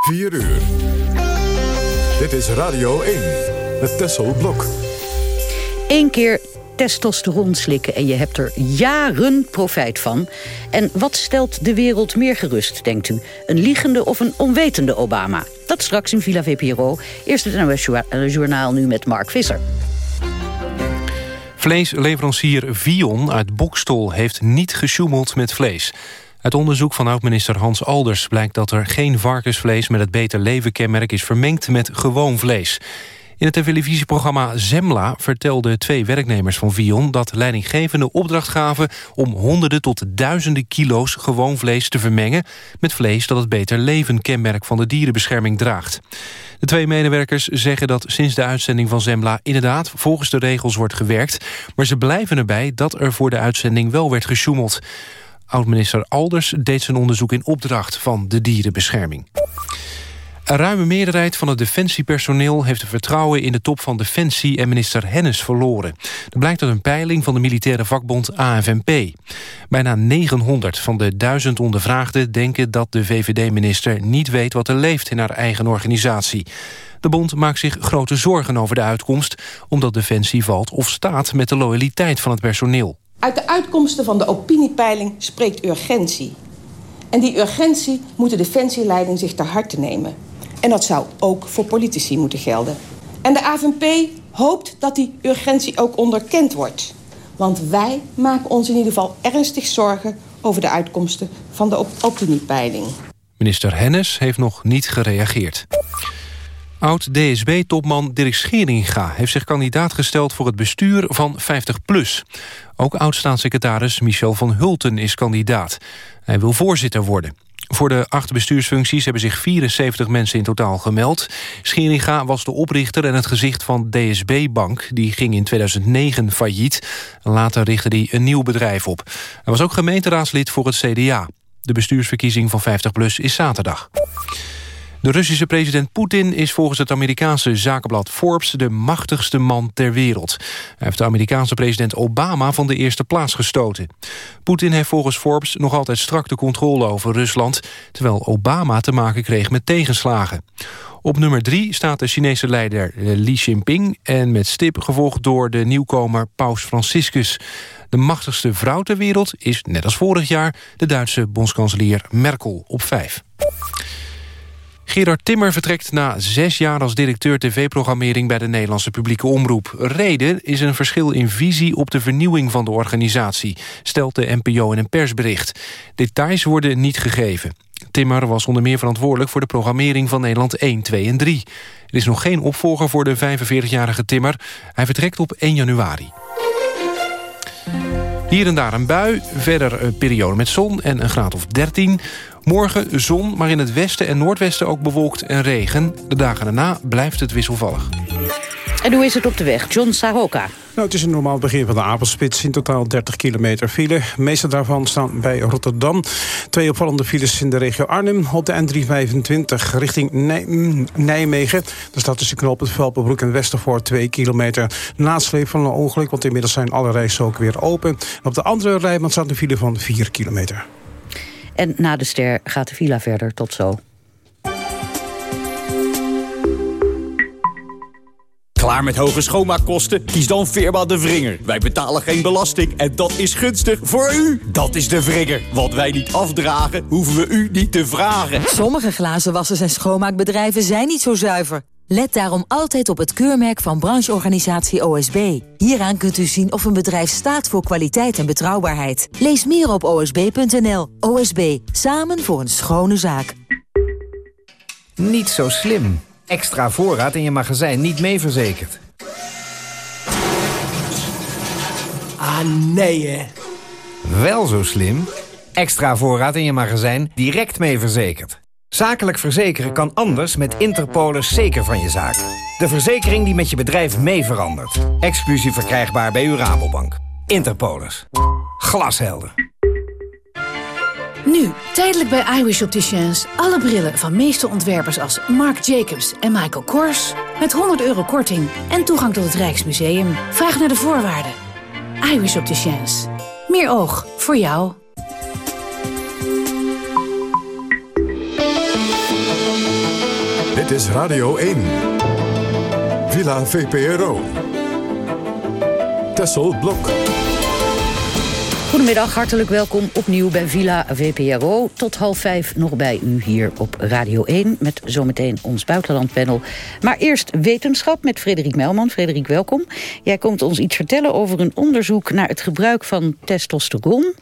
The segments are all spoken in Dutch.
4 uur. Dit is Radio 1 met Tessel Blok. Eén keer testosteron slikken en je hebt er jaren profijt van. En wat stelt de wereld meer gerust, denkt u? Een liegende of een onwetende Obama? Dat straks in Villa VPRO. Eerst het NOS-journaal nu met Mark Visser. Vleesleverancier Vion uit Bokstol heeft niet gesjoemeld met vlees. Uit onderzoek van oud-minister Hans Alders blijkt dat er geen varkensvlees... met het Beter Leven kenmerk is vermengd met gewoon vlees. In het televisieprogramma Zemla vertelden twee werknemers van Vion... dat leidinggevende opdracht gaven om honderden tot duizenden kilo's gewoon vlees te vermengen... met vlees dat het Beter Leven kenmerk van de dierenbescherming draagt. De twee medewerkers zeggen dat sinds de uitzending van Zemla... inderdaad volgens de regels wordt gewerkt... maar ze blijven erbij dat er voor de uitzending wel werd gesjoemeld. Oud-minister Alders deed zijn onderzoek in opdracht van de dierenbescherming. Een ruime meerderheid van het defensiepersoneel heeft het vertrouwen in de top van Defensie en minister Hennis verloren. Dat blijkt uit een peiling van de militaire vakbond AFNP. Bijna 900 van de 1000 ondervraagden denken dat de VVD-minister niet weet wat er leeft in haar eigen organisatie. De bond maakt zich grote zorgen over de uitkomst... omdat Defensie valt of staat met de loyaliteit van het personeel. Uit de uitkomsten van de opiniepeiling spreekt urgentie. En die urgentie moet de defensieleiding zich ter harte nemen. En dat zou ook voor politici moeten gelden. En de AVP hoopt dat die urgentie ook onderkend wordt. Want wij maken ons in ieder geval ernstig zorgen... over de uitkomsten van de opiniepeiling. Minister Hennis heeft nog niet gereageerd. Oud-DSB-topman Dirk Scheringa heeft zich kandidaat gesteld... voor het bestuur van 50PLUS. Ook oud-staatssecretaris Michel van Hulten is kandidaat. Hij wil voorzitter worden. Voor de acht bestuursfuncties hebben zich 74 mensen in totaal gemeld. Scheringa was de oprichter en het gezicht van DSB Bank. Die ging in 2009 failliet. Later richtte hij een nieuw bedrijf op. Hij was ook gemeenteraadslid voor het CDA. De bestuursverkiezing van 50PLUS is zaterdag. De Russische president Poetin is volgens het Amerikaanse zakenblad Forbes de machtigste man ter wereld. Hij heeft de Amerikaanse president Obama van de eerste plaats gestoten. Poetin heeft volgens Forbes nog altijd strak de controle over Rusland... terwijl Obama te maken kreeg met tegenslagen. Op nummer drie staat de Chinese leider Xi Jinping... en met stip gevolgd door de nieuwkomer Paus Franciscus. De machtigste vrouw ter wereld is, net als vorig jaar... de Duitse bondskanselier Merkel op vijf. Gerard Timmer vertrekt na zes jaar als directeur tv-programmering... bij de Nederlandse publieke omroep. Reden is een verschil in visie op de vernieuwing van de organisatie... stelt de NPO in een persbericht. Details worden niet gegeven. Timmer was onder meer verantwoordelijk voor de programmering van Nederland 1, 2 en 3. Er is nog geen opvolger voor de 45-jarige Timmer. Hij vertrekt op 1 januari. Hier en daar een bui, verder een periode met zon en een graad of 13. Morgen zon, maar in het westen en noordwesten ook bewolkt en regen. De dagen daarna blijft het wisselvallig. En hoe is het op de weg? John Sahoka. Nou, het is een normaal begin van de avondspits. In totaal 30 kilometer file. De meeste daarvan staan bij Rotterdam. Twee opvallende files in de regio Arnhem. Op de N325 richting Nijmegen. Daar staat tussen knoop het Velpenbroek en Westervoort 2 kilometer. Nasleep van een ongeluk, want inmiddels zijn alle rijstroken weer open. op de andere rijbaan staat een file van 4 kilometer. En na de ster gaat de villa verder. Tot zo. Klaar met hoge schoonmaakkosten? Kies dan Firma De Vringer. Wij betalen geen belasting en dat is gunstig voor u. Dat is De Vringer. Wat wij niet afdragen, hoeven we u niet te vragen. Sommige glazenwassers en schoonmaakbedrijven zijn niet zo zuiver. Let daarom altijd op het keurmerk van brancheorganisatie OSB. Hieraan kunt u zien of een bedrijf staat voor kwaliteit en betrouwbaarheid. Lees meer op osb.nl. OSB, samen voor een schone zaak. Niet zo slim. Extra voorraad in je magazijn niet mee verzekerd. Ah, nee hè. Wel zo slim. Extra voorraad in je magazijn direct mee verzekerd. Zakelijk verzekeren kan anders met Interpolis zeker van je zaak. De verzekering die met je bedrijf mee verandert. Exclusief verkrijgbaar bij uw Rabobank. Interpolis. Glashelder. Nu, tijdelijk bij iWish Opticians. Alle brillen van meeste ontwerpers als Marc Jacobs en Michael Kors. Met 100 euro korting en toegang tot het Rijksmuseum. Vraag naar de voorwaarden. iWish Opticians. Meer oog voor jou. Dit is Radio 1. Villa VPRO. Tessel Blok. Goedemiddag, hartelijk welkom opnieuw bij Villa VPRO. Tot half vijf nog bij u hier op Radio 1... met zometeen ons buitenlandpanel. Maar eerst wetenschap met Frederik Melman. Frederik, welkom. Jij komt ons iets vertellen over een onderzoek... naar het gebruik van testosteron.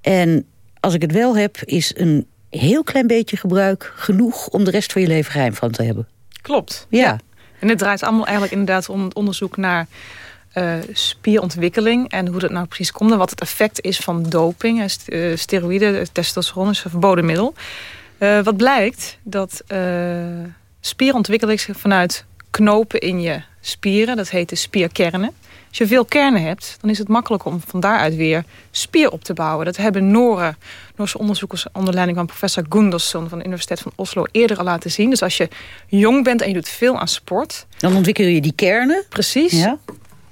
En als ik het wel heb, is een heel klein beetje gebruik... genoeg om de rest van je leven geheim van te hebben. Klopt. Ja. En het draait allemaal eigenlijk inderdaad om het onderzoek naar uh, spierontwikkeling en hoe dat nou precies komt en wat het effect is van doping. Uh, steroïden, testosteron is een verboden middel. Uh, wat blijkt dat spierontwikkeling vanuit knopen in je spieren, dat heet de spierkernen. Als je veel kernen hebt, dan is het makkelijk om van daaruit weer spier op te bouwen. Dat hebben Noren, Noorse onderzoekers onder leiding van professor Gunderson van de Universiteit van Oslo eerder al laten zien. Dus als je jong bent en je doet veel aan sport. Dan ontwikkel je die kernen. Precies. Ja.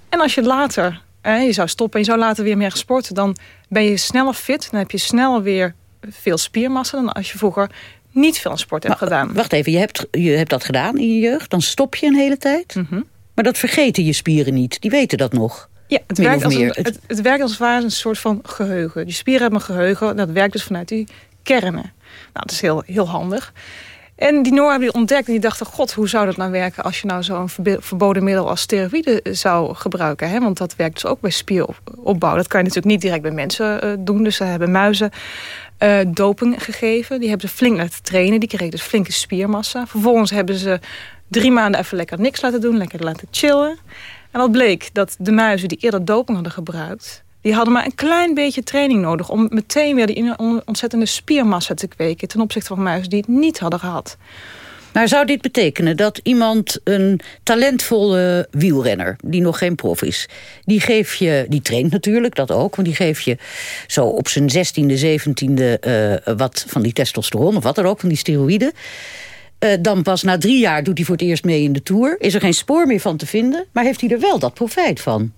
En als je later, eh, je zou stoppen en je zou later weer meer sporten, dan ben je sneller fit. Dan heb je sneller weer veel spiermassa dan als je vroeger niet veel aan sport hebt gedaan. Wacht even, je hebt, je hebt dat gedaan in je jeugd. Dan stop je een hele tijd. Mhm. Maar dat vergeten je spieren niet. Die weten dat nog. Ja, het, werkt als, een, het, het, werkt als het ware een soort van geheugen. Die spieren hebben een geheugen. Dat werkt dus vanuit die kernen. Nou, dat is heel, heel handig. En die Noor hebben die ontdekt en die dachten... god, hoe zou dat nou werken als je nou zo'n verboden middel als steroïden zou gebruiken? Hè? Want dat werkt dus ook bij spieropbouw. Dat kan je natuurlijk niet direct bij mensen uh, doen. Dus ze hebben muizen uh, doping gegeven. Die hebben ze flink laten trainen. Die kregen dus flinke spiermassa. Vervolgens hebben ze drie maanden even lekker niks laten doen. Lekker laten chillen. En wat bleek? Dat de muizen die eerder doping hadden gebruikt... die hadden maar een klein beetje training nodig... om meteen weer die ontzettende spiermassa te kweken... ten opzichte van muizen die het niet hadden gehad. Maar zou dit betekenen dat iemand, een talentvolle wielrenner... die nog geen prof is, die geef je, die traint natuurlijk, dat ook... want die geef je zo op zijn zestiende, zeventiende uh, wat van die testosteron... of wat er ook, van die steroïden... Uh, dan pas na drie jaar doet hij voor het eerst mee in de Tour. Is er geen spoor meer van te vinden, maar heeft hij er wel dat profijt van.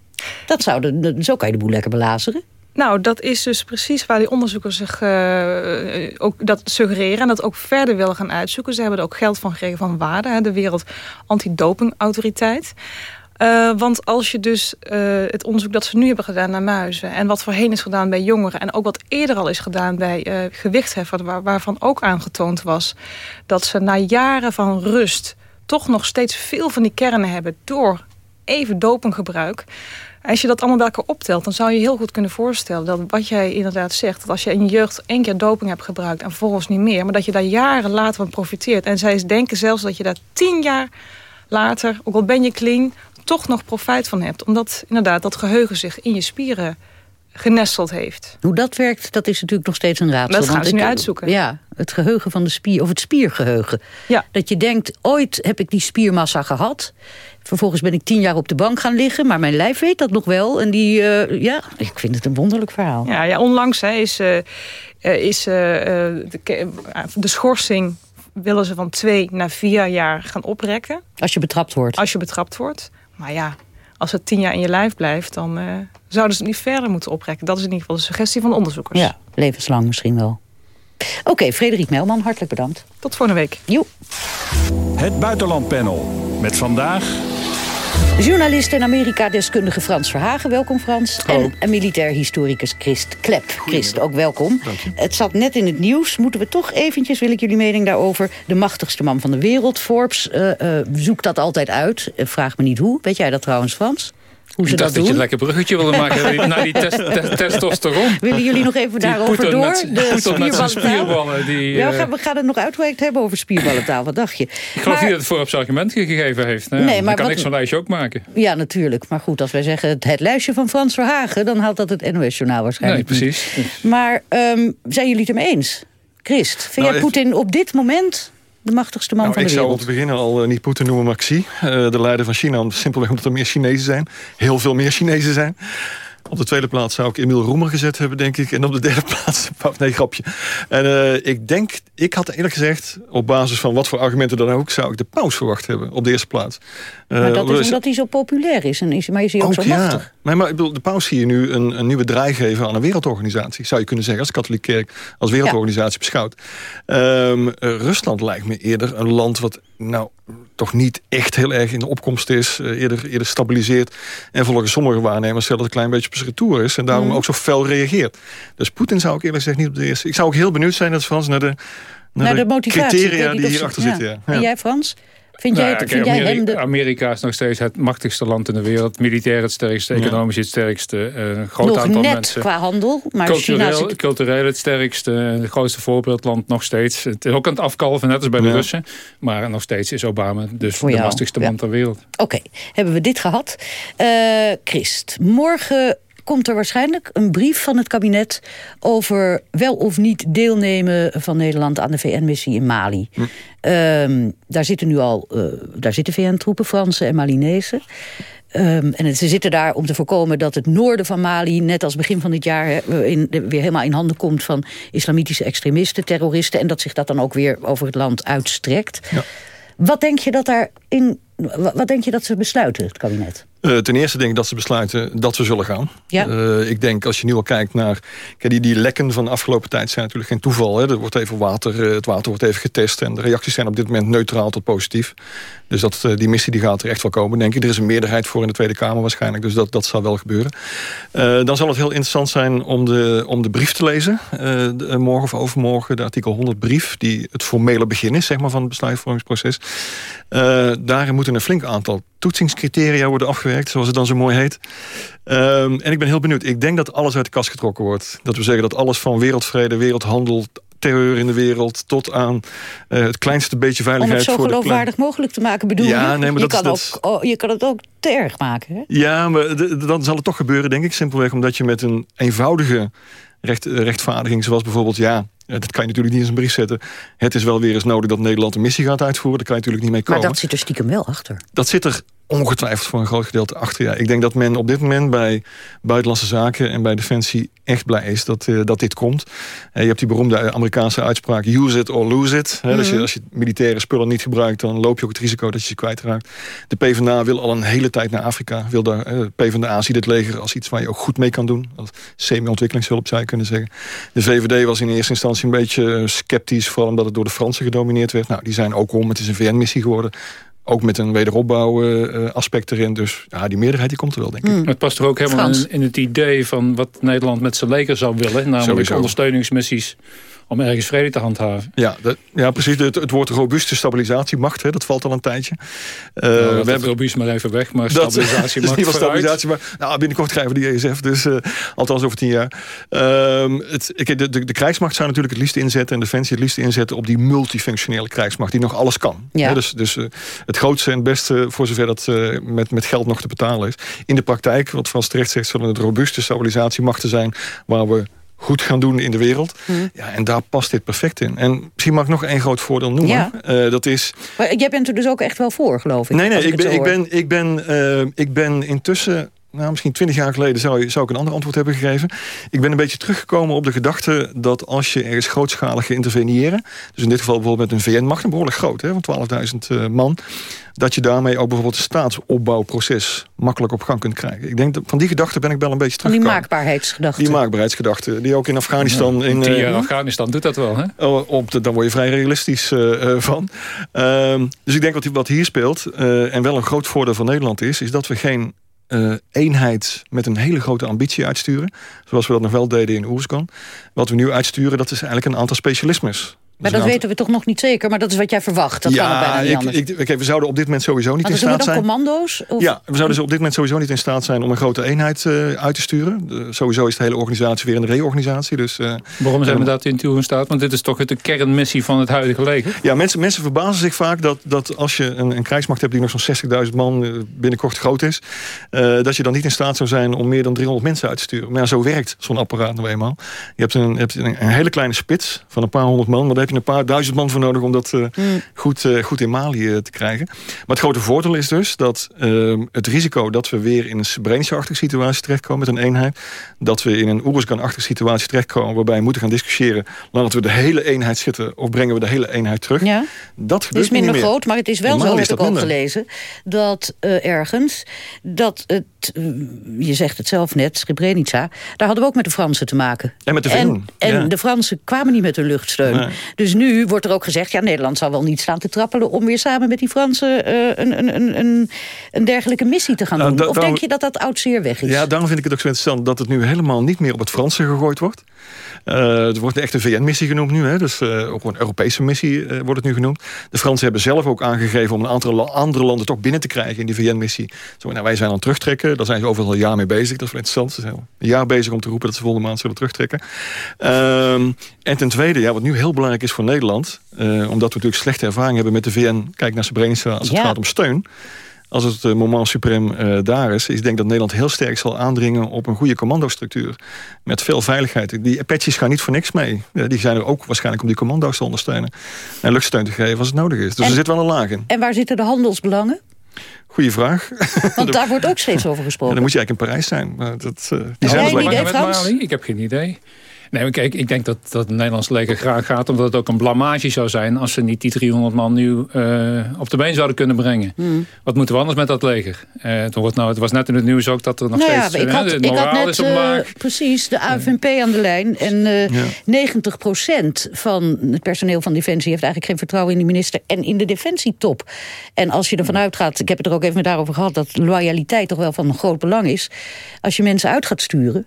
Dat zou de, zo kan je de boel lekker belazeren. Nou, dat is dus precies waar die onderzoekers zich uh, ook dat suggereren... en dat ook verder willen gaan uitzoeken. Ze hebben er ook geld van gekregen van hè, de Wereld Antidopingautoriteit. Uh, want als je dus uh, het onderzoek dat ze nu hebben gedaan naar muizen... en wat voorheen is gedaan bij jongeren... en ook wat eerder al is gedaan bij uh, gewichtheffers... Waar, waarvan ook aangetoond was dat ze na jaren van rust... toch nog steeds veel van die kernen hebben door even dopinggebruik... Als je dat allemaal bij elkaar optelt, dan zou je heel goed kunnen voorstellen... dat wat jij inderdaad zegt, dat als je in je jeugd één keer doping hebt gebruikt... en vervolgens niet meer, maar dat je daar jaren later van profiteert. En zij denken zelfs dat je daar tien jaar later, ook al ben je clean... toch nog profijt van hebt. Omdat inderdaad dat geheugen zich in je spieren genesteld heeft. Hoe dat werkt, dat is natuurlijk nog steeds een raadsel. Dat gaan ze nu uitzoeken. Ja, het geheugen van de spier, of het spiergeheugen. Ja. Dat je denkt, ooit heb ik die spiermassa gehad. Vervolgens ben ik tien jaar op de bank gaan liggen, maar mijn lijf weet dat nog wel. En die, uh, ja, ik vind het een wonderlijk verhaal. Ja, ja onlangs hè, is, uh, is uh, de, de schorsing willen ze van twee naar vier jaar gaan oprekken. Als je betrapt wordt. Als je betrapt wordt. Maar ja, als het tien jaar in je lijf blijft... dan uh, zouden ze het niet verder moeten oprekken. Dat is in ieder geval de suggestie van de onderzoekers. Ja, levenslang misschien wel. Oké, okay, Frederik Melman, hartelijk bedankt. Tot volgende week. Joep. Het Buitenlandpanel. Met vandaag... Journalist en Amerika-deskundige Frans Verhagen, welkom Frans. En, en militair historicus Christ Klep. Christ, ook welkom. Het zat net in het nieuws. Moeten we toch eventjes, wil ik jullie mening daarover... de machtigste man van de wereld, Forbes, uh, uh, zoekt dat altijd uit. Uh, vraag me niet hoe. Weet jij dat trouwens, Frans? Hoe ze ik dacht dat, dat je een lekker bruggetje wilde maken naar die test, test, testosteron. Willen jullie nog even daarover door? Met, de met spierballen. Die, ja, we, gaan, het nog uitwerkt hebben over spierballentaal. Wat dacht je? Ik geloof niet dat het voorop argument gegeven heeft. Nou, nee, maar kan wat, ik zo'n lijstje ook maken. Ja, natuurlijk. Maar goed, als wij zeggen het, het lijstje van Frans Verhagen... dan haalt dat het NOS-journaal waarschijnlijk Nee, precies. Niet. Maar um, zijn jullie het ermee eens? Christ, vind nou, jij Poetin op dit moment de machtigste man nou, van de wereld. Ik zou om te beginnen al uh, niet Poetin noemen, maar Xi. Uh, de leider van China. Simpelweg omdat er meer Chinezen zijn. Heel veel meer Chinezen zijn. Op de tweede plaats zou ik Emiel Roemer gezet hebben, denk ik. En op de derde plaats... Nee, grapje. En uh, ik denk... Ik had eerlijk gezegd, op basis van wat voor argumenten dan ook... zou ik de paus verwacht hebben op de eerste plaats. Uh, maar dat is omdat hij zo populair is. En is maar is hij ook, ook zo machtig. Ja. Maar, maar ik bedoel, de paus zie je nu een, een nieuwe draai geven aan een wereldorganisatie. Zou je kunnen zeggen, als katholieke kerk als wereldorganisatie beschouwd. Um, Rusland lijkt me eerder een land wat nou toch niet echt heel erg in de opkomst is. Uh, eerder, eerder stabiliseert. En volgens sommige waarnemers zelfs een klein beetje op zijn retour is. En daarom mm. ook zo fel reageert. Dus Poetin zou ik eerlijk gezegd niet op de eerste... Ik zou ook heel benieuwd zijn, dat Frans, naar de, naar, naar de, de criteria die hierachter zitten. Ja. En jij, Frans? Vind nou, jij, vind Amerika, jij hem de... Amerika is nog steeds het machtigste land in de wereld. Militair het sterkste, economisch het sterkste. Uh, groot nog aantal net mensen. qua handel. Maar cultureel, China cultureel het sterkste. Het grootste voorbeeldland nog steeds. Het is ook aan het afkalven, net als bij de ja. Russen. Maar nog steeds is Obama dus Voor de jou. machtigste Ja. man ter wereld. Oké, hebben we dit gehad. Uh, Christ, morgen komt er waarschijnlijk een brief van het kabinet... over wel of niet deelnemen van Nederland aan de VN-missie in Mali. Hm. Um, daar zitten nu al uh, daar zitten VN-troepen, Franse en Malinese. Um, en ze zitten daar om te voorkomen dat het noorden van Mali... net als begin van dit jaar in, weer helemaal in handen komt... van islamitische extremisten, terroristen... en dat zich dat dan ook weer over het land uitstrekt. Ja. Wat denk je dat Wat denk je dat ze besluiten, het kabinet? Uh, ten eerste denk ik dat ze besluiten dat we zullen gaan. Ja. Uh, ik denk als je nu al kijkt naar... Kijk, die, die lekken van de afgelopen tijd zijn natuurlijk geen toeval. Hè. Er wordt even water, uh, het water wordt even getest... en de reacties zijn op dit moment neutraal tot positief. Dus dat, die missie die gaat er echt wel komen, denk ik. Er is een meerderheid voor in de Tweede Kamer waarschijnlijk. Dus dat, dat zal wel gebeuren. dan zal het heel interessant zijn om de, om de brief te lezen. De, morgen of overmorgen de artikel 100 brief... die het formele begin is zeg maar, van het besluitvormingsproces. Daarin moeten een flink aantal toetsingscriteria worden afgewerkt, zoals het dan zo mooi heet. Um, en ik ben heel benieuwd. Ik denk dat alles uit de kast getrokken wordt. Dat we zeggen dat alles van wereldvrede, wereldhandel, terreur in de wereld... tot aan uh, het kleinste beetje veiligheid... Om het zo geloofwaardig mogelijk te maken, bedoel ja, je? Nee, maar je, dat kan is, ook, oh, je kan het ook te erg maken, hè? Ja, maar dan zal het toch gebeuren, denk ik. Simpelweg omdat je met een eenvoudige recht, rechtvaardiging... zoals bijvoorbeeld, ja, dat kan je natuurlijk niet in zijn brief zetten. Het is wel weer eens nodig dat Nederland een missie gaat uitvoeren. Daar kan je natuurlijk niet mee komen. Maar dat zit er stiekem wel achter. Dat zit er ongetwijfeld voor een groot gedeelte achter. Ja. Ik denk dat men op dit moment bij Buitenlandse Zaken en bij Defensie echt blij is dat, uh, dat dit komt. Uh, je hebt die beroemde Amerikaanse uitspraak use it or lose it. Mm dus je, als je militaire spullen niet gebruikt, dan loop je ook het risico dat je ze kwijtraakt. De PvdA wil al een hele tijd naar Afrika. Wil daar, uh, PvdA ziet het leger als iets waar je ook goed mee kan doen. Als semi-ontwikkelingshulp zou je kunnen zeggen. De VVD was in eerste instantie een beetje sceptisch, vooral omdat het door de Fransen gedomineerd werd. Nou, die zijn ook om. Het is een VN-missie geworden. Ook met een wederopbouw uh, aspect erin. Dus ja, die meerderheid die komt er wel, denk ik. Mm. Het past er ook helemaal in, in, het idee van wat Nederland met zijn leger zou willen. Namelijk Sowieso. ondersteuningsmissies om ergens vrede te handhaven. Ja, dat, ja precies. Het, het woord robuuste stabilisatiemacht, hè, dat valt al een tijdje. Uh, nou, we hebben robuust maar even weg, maar stabilisatiemacht dat, stabilisatie, maar nou, binnenkort krijgen we die ESF, dus uh, althans over tien jaar. Uh, het, ik, de, de, de krijgsmacht zou natuurlijk het liefst inzetten... en Defensie het liefst inzetten op die multifunctionele krijgsmacht... die nog alles kan. Ja. Hè, dus dus uh, het grootste en het beste, voor zover dat uh, met, met geld nog te betalen is. In de praktijk, wat Frans terecht zegt... zullen het robuuste stabilisatiemachten zijn... waar we goed gaan doen in de wereld. Mm. Ja, en daar past dit perfect in. En misschien mag ik nog één groot voordeel noemen. Ja. Uh, dat is... Maar jij bent er dus ook echt wel voor, geloof ik. Nee, nee, ik, ik, ben, ik, ben, ik, ben, uh, ik ben intussen... Nou, misschien twintig jaar geleden zou, zou ik een ander antwoord hebben gegeven. Ik ben een beetje teruggekomen op de gedachte dat als je ergens grootschalig interveneren... dus in dit geval bijvoorbeeld met een VN-macht, een behoorlijk groot, hè, van 12.000 uh, man... dat je daarmee ook bijvoorbeeld het staatsopbouwproces makkelijk op gang kunt krijgen. Ik denk dat van die gedachte ben ik wel een beetje teruggekomen. Die maakbaarheidsgedachte. Die maakbaarheidsgedachte, die ook in Afghanistan... Ja, in, uh, Afghanistan doet dat wel, hè? Op de, dan word je vrij realistisch uh, van. Uh, dus ik denk wat, wat hier speelt, uh, en wel een groot voordeel van Nederland is... is dat we geen uh, eenheid met een hele grote ambitie uitsturen. Zoals we dat nog wel deden in Oerskan. Wat we nu uitsturen, dat is eigenlijk een aantal specialismes. Maar dat weten we toch nog niet zeker, maar dat is wat jij verwacht. Dat ja, kan bijna niet ik, anders. Ik, okay, we zouden op dit moment sowieso niet maar in staat zijn... commando's? Of? Ja, we zouden op dit moment sowieso niet in staat zijn om een grote eenheid uh, uit te sturen. De, sowieso is de hele organisatie weer een reorganisatie. Dus, uh, Waarom zijn we dat in toe in staat? Want dit is toch de kernmissie van het huidige leger? Ja, mensen, mensen verbazen zich vaak dat, dat als je een, een krijgsmacht hebt... die nog zo'n 60.000 man binnenkort groot is... dat je dan niet in staat zou zijn om meer dan 300 mensen uit te sturen. Maar ja, zo werkt zo'n apparaat nou eenmaal. Je hebt, een, je hebt een, een hele kleine spits van een paar honderd man... maar daar heb even een paar duizend man voor nodig... om dat hmm. goed, goed in Mali te krijgen. Maar het grote voordeel is dus dat ehm, het risico... dat we weer in een Srebrenica-achtige situatie terechtkomen met een eenheid... dat we in een Oeruzgan-achtige situatie terechtkomen... waarbij we moeten gaan discussiëren... laten we de hele eenheid zitten of brengen we de hele eenheid terug. Ja. Dat gebeurt Het is minder groot, maar het is wel zo, heb ik ook gelezen... dat ergens dat het eh, je zegt het zelf net, Srebrenica... daar hadden we ook met de Fransen te maken. En met de En, en de Fransen kwamen niet met hun luchtsteun. Dus nu wordt er ook gezegd... ja, Nederland zal wel niet staan te trappelen... om weer samen met die Fransen uh, een, een, een, een dergelijke missie te gaan nou, doen. of denk je dat dat oud zeer weg is? Ja, daarom vind ik het ook zo interessant... dat het nu helemaal niet meer op het Franse gegooid wordt. Uh, het wordt echt een VN-missie genoemd nu. Hè? Dus uh, ook een Europese missie wordt het nu genoemd. De Fransen hebben zelf ook aangegeven... om een aantal andere landen toch binnen te krijgen in die VN-missie. Nou, wij zijn aan het terugtrekken. Daar zijn ze overal een jaar mee bezig. Dat is wel interessant. Ze zijn een jaar bezig om te roepen dat ze volgende maand zullen terugtrekken. Uh, en ten tweede, ja, wat nu heel belangrijk is voor Nederland... Omdat we natuurlijk slechte ervaring hebben met de VN... kijk naar Srebrenica als het gaat om steun als het uh, moment suprem uh, daar is... ik denk dat Nederland heel sterk zal aandringen op een goede commandostructuur. Met veel veiligheid. Die Apaches gaan niet voor niks mee. die zijn er ook waarschijnlijk om die commando's te ondersteunen. En luchtsteun te geven als het nodig is. Dus er zit wel een laag in. En waar zitten de handelsbelangen? Goeie vraag. Want daar wordt ook steeds over gesproken. dan moet je eigenlijk in Parijs zijn. Maar dat, uh, die zijn met Mali? Ik heb geen idee. Nee, maar kijk, ik denk dat, dat het Nederlands leger graag gaat... omdat het ook een blamage zou zijn... als ze niet die 300 man nu uh, op de been zouden kunnen brengen. Hmm. Wat moeten we anders met dat leger? Uh, het, wordt nou, het was net in het nieuws ook dat er nog nou steeds... Ja, ik had, ik had net, uh, precies de AFNP aan de lijn. En ja. 90% van het personeel van Defensie... heeft eigenlijk geen vertrouwen in de minister... en in de Defensietop. En als je ervan uitgaat... ik heb het er ook even met daarover gehad... dat loyaliteit toch wel van groot belang is... als je mensen uit gaat sturen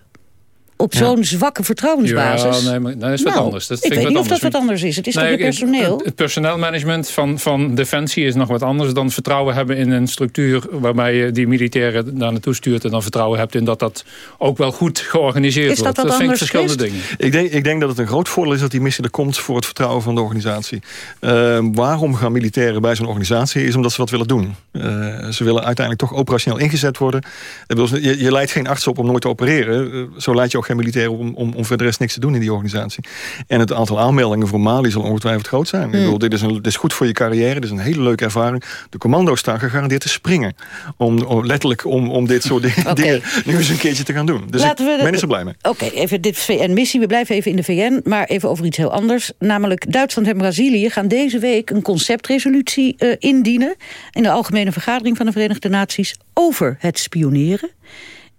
op zo'n zwakke vertrouwensbasis. Ja, nee, maar dat is wat nou, anders. Dat ik weet niet of dat wat anders is. Het is nee, toch je personeel? Het, personeelmanagement van, van Defensie is nog wat anders dan vertrouwen hebben in een structuur waarbij je die militairen daar naartoe stuurt en dan vertrouwen hebt in dat dat ook wel goed georganiseerd is wordt. Dat, dat vind ik verschillende dingen. Ik denk, ik denk dat het een groot voordeel is dat die missie er komt voor het vertrouwen van de organisatie. Uh, waarom gaan militairen bij zo'n organisatie? Is omdat ze wat willen doen. Uh, ze willen uiteindelijk toch operationeel ingezet worden. Je, je leidt geen arts op om nooit te opereren. Uh, zo leid je ook geen militairen om, om, om voor de rest niks te doen in die organisatie. En het aantal aanmeldingen voor Mali zal ongetwijfeld groot zijn. Ik hmm. bedoel, dit, is een, dit is goed voor je carrière, dit is een hele leuke ervaring. De commando's staan gegarandeerd te springen. Om, letterlijk om, om dit soort dingen, nu eens een keertje te gaan doen. Dus Laten ik ben er zo blij mee. Oké, even dit VN-missie. We blijven even in de VN, maar even over iets heel anders. Namelijk Duitsland en Brazilië gaan deze week een conceptresolutie uh, indienen... in de Algemene Vergadering van de Verenigde Naties over het spioneren.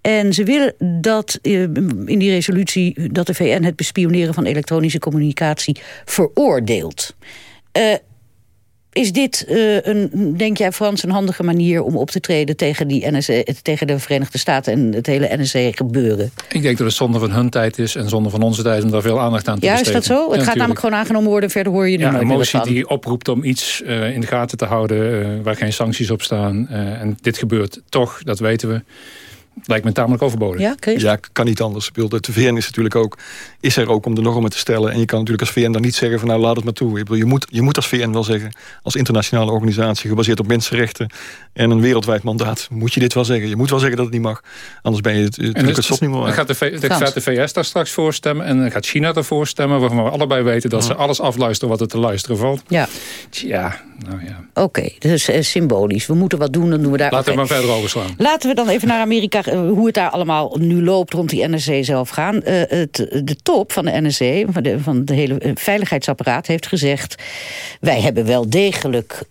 En ze willen dat eh, in die resolutie dat de VN het bespioneren van elektronische communicatie veroordeelt. Uh, is dit, uh, een, denk jij Frans, een handige manier om op te treden tegen, die NSA, tegen de Verenigde Staten en het hele NSA-gebeuren? Ik denk dat het zonde van hun tijd is en zonde van onze tijd om daar veel aandacht aan te ja, besteden. Ja, is dat zo? Het gaat namelijk gewoon aangenomen worden, verder hoor je nu ja, nooit een motie die oproept om iets uh, in de gaten te houden uh, waar geen sancties op staan. en dit gebeurt toch, dat weten we. Lijkt me tamelijk overbodig. Ja, Ja, kan niet anders. De VN is natuurlijk ook, is er ook om de normen te stellen. En je kan natuurlijk als VN dan niet zeggen van nou laat het maar toe. Je moet, je moet als VN wel zeggen, als internationale organisatie gebaseerd op mensenrechten en een wereldwijd mandaat, moet je dit wel zeggen. Je moet wel zeggen dat het niet mag. Anders ben je het, het, het, het niet meer Dan gaat de, gaat de VS daar straks voor stemmen en dan gaat China ervoor stemmen, waarvan we allebei weten dat ze alles afluisteren wat er te luisteren valt. Ja. Ja, nou ja. Oké, dus uh, symbolisch. We moeten wat doen, dan doen we daar... Laten we maar verder overslaan. Laten we dan even naar Amerika eh, hoe het daar allemaal nu loopt rond die NSC zelf gaan. Uh, het, de top van de NSC, van de, van hele eh, veiligheidsapparaat, heeft gezegd... wij hebben wel degelijk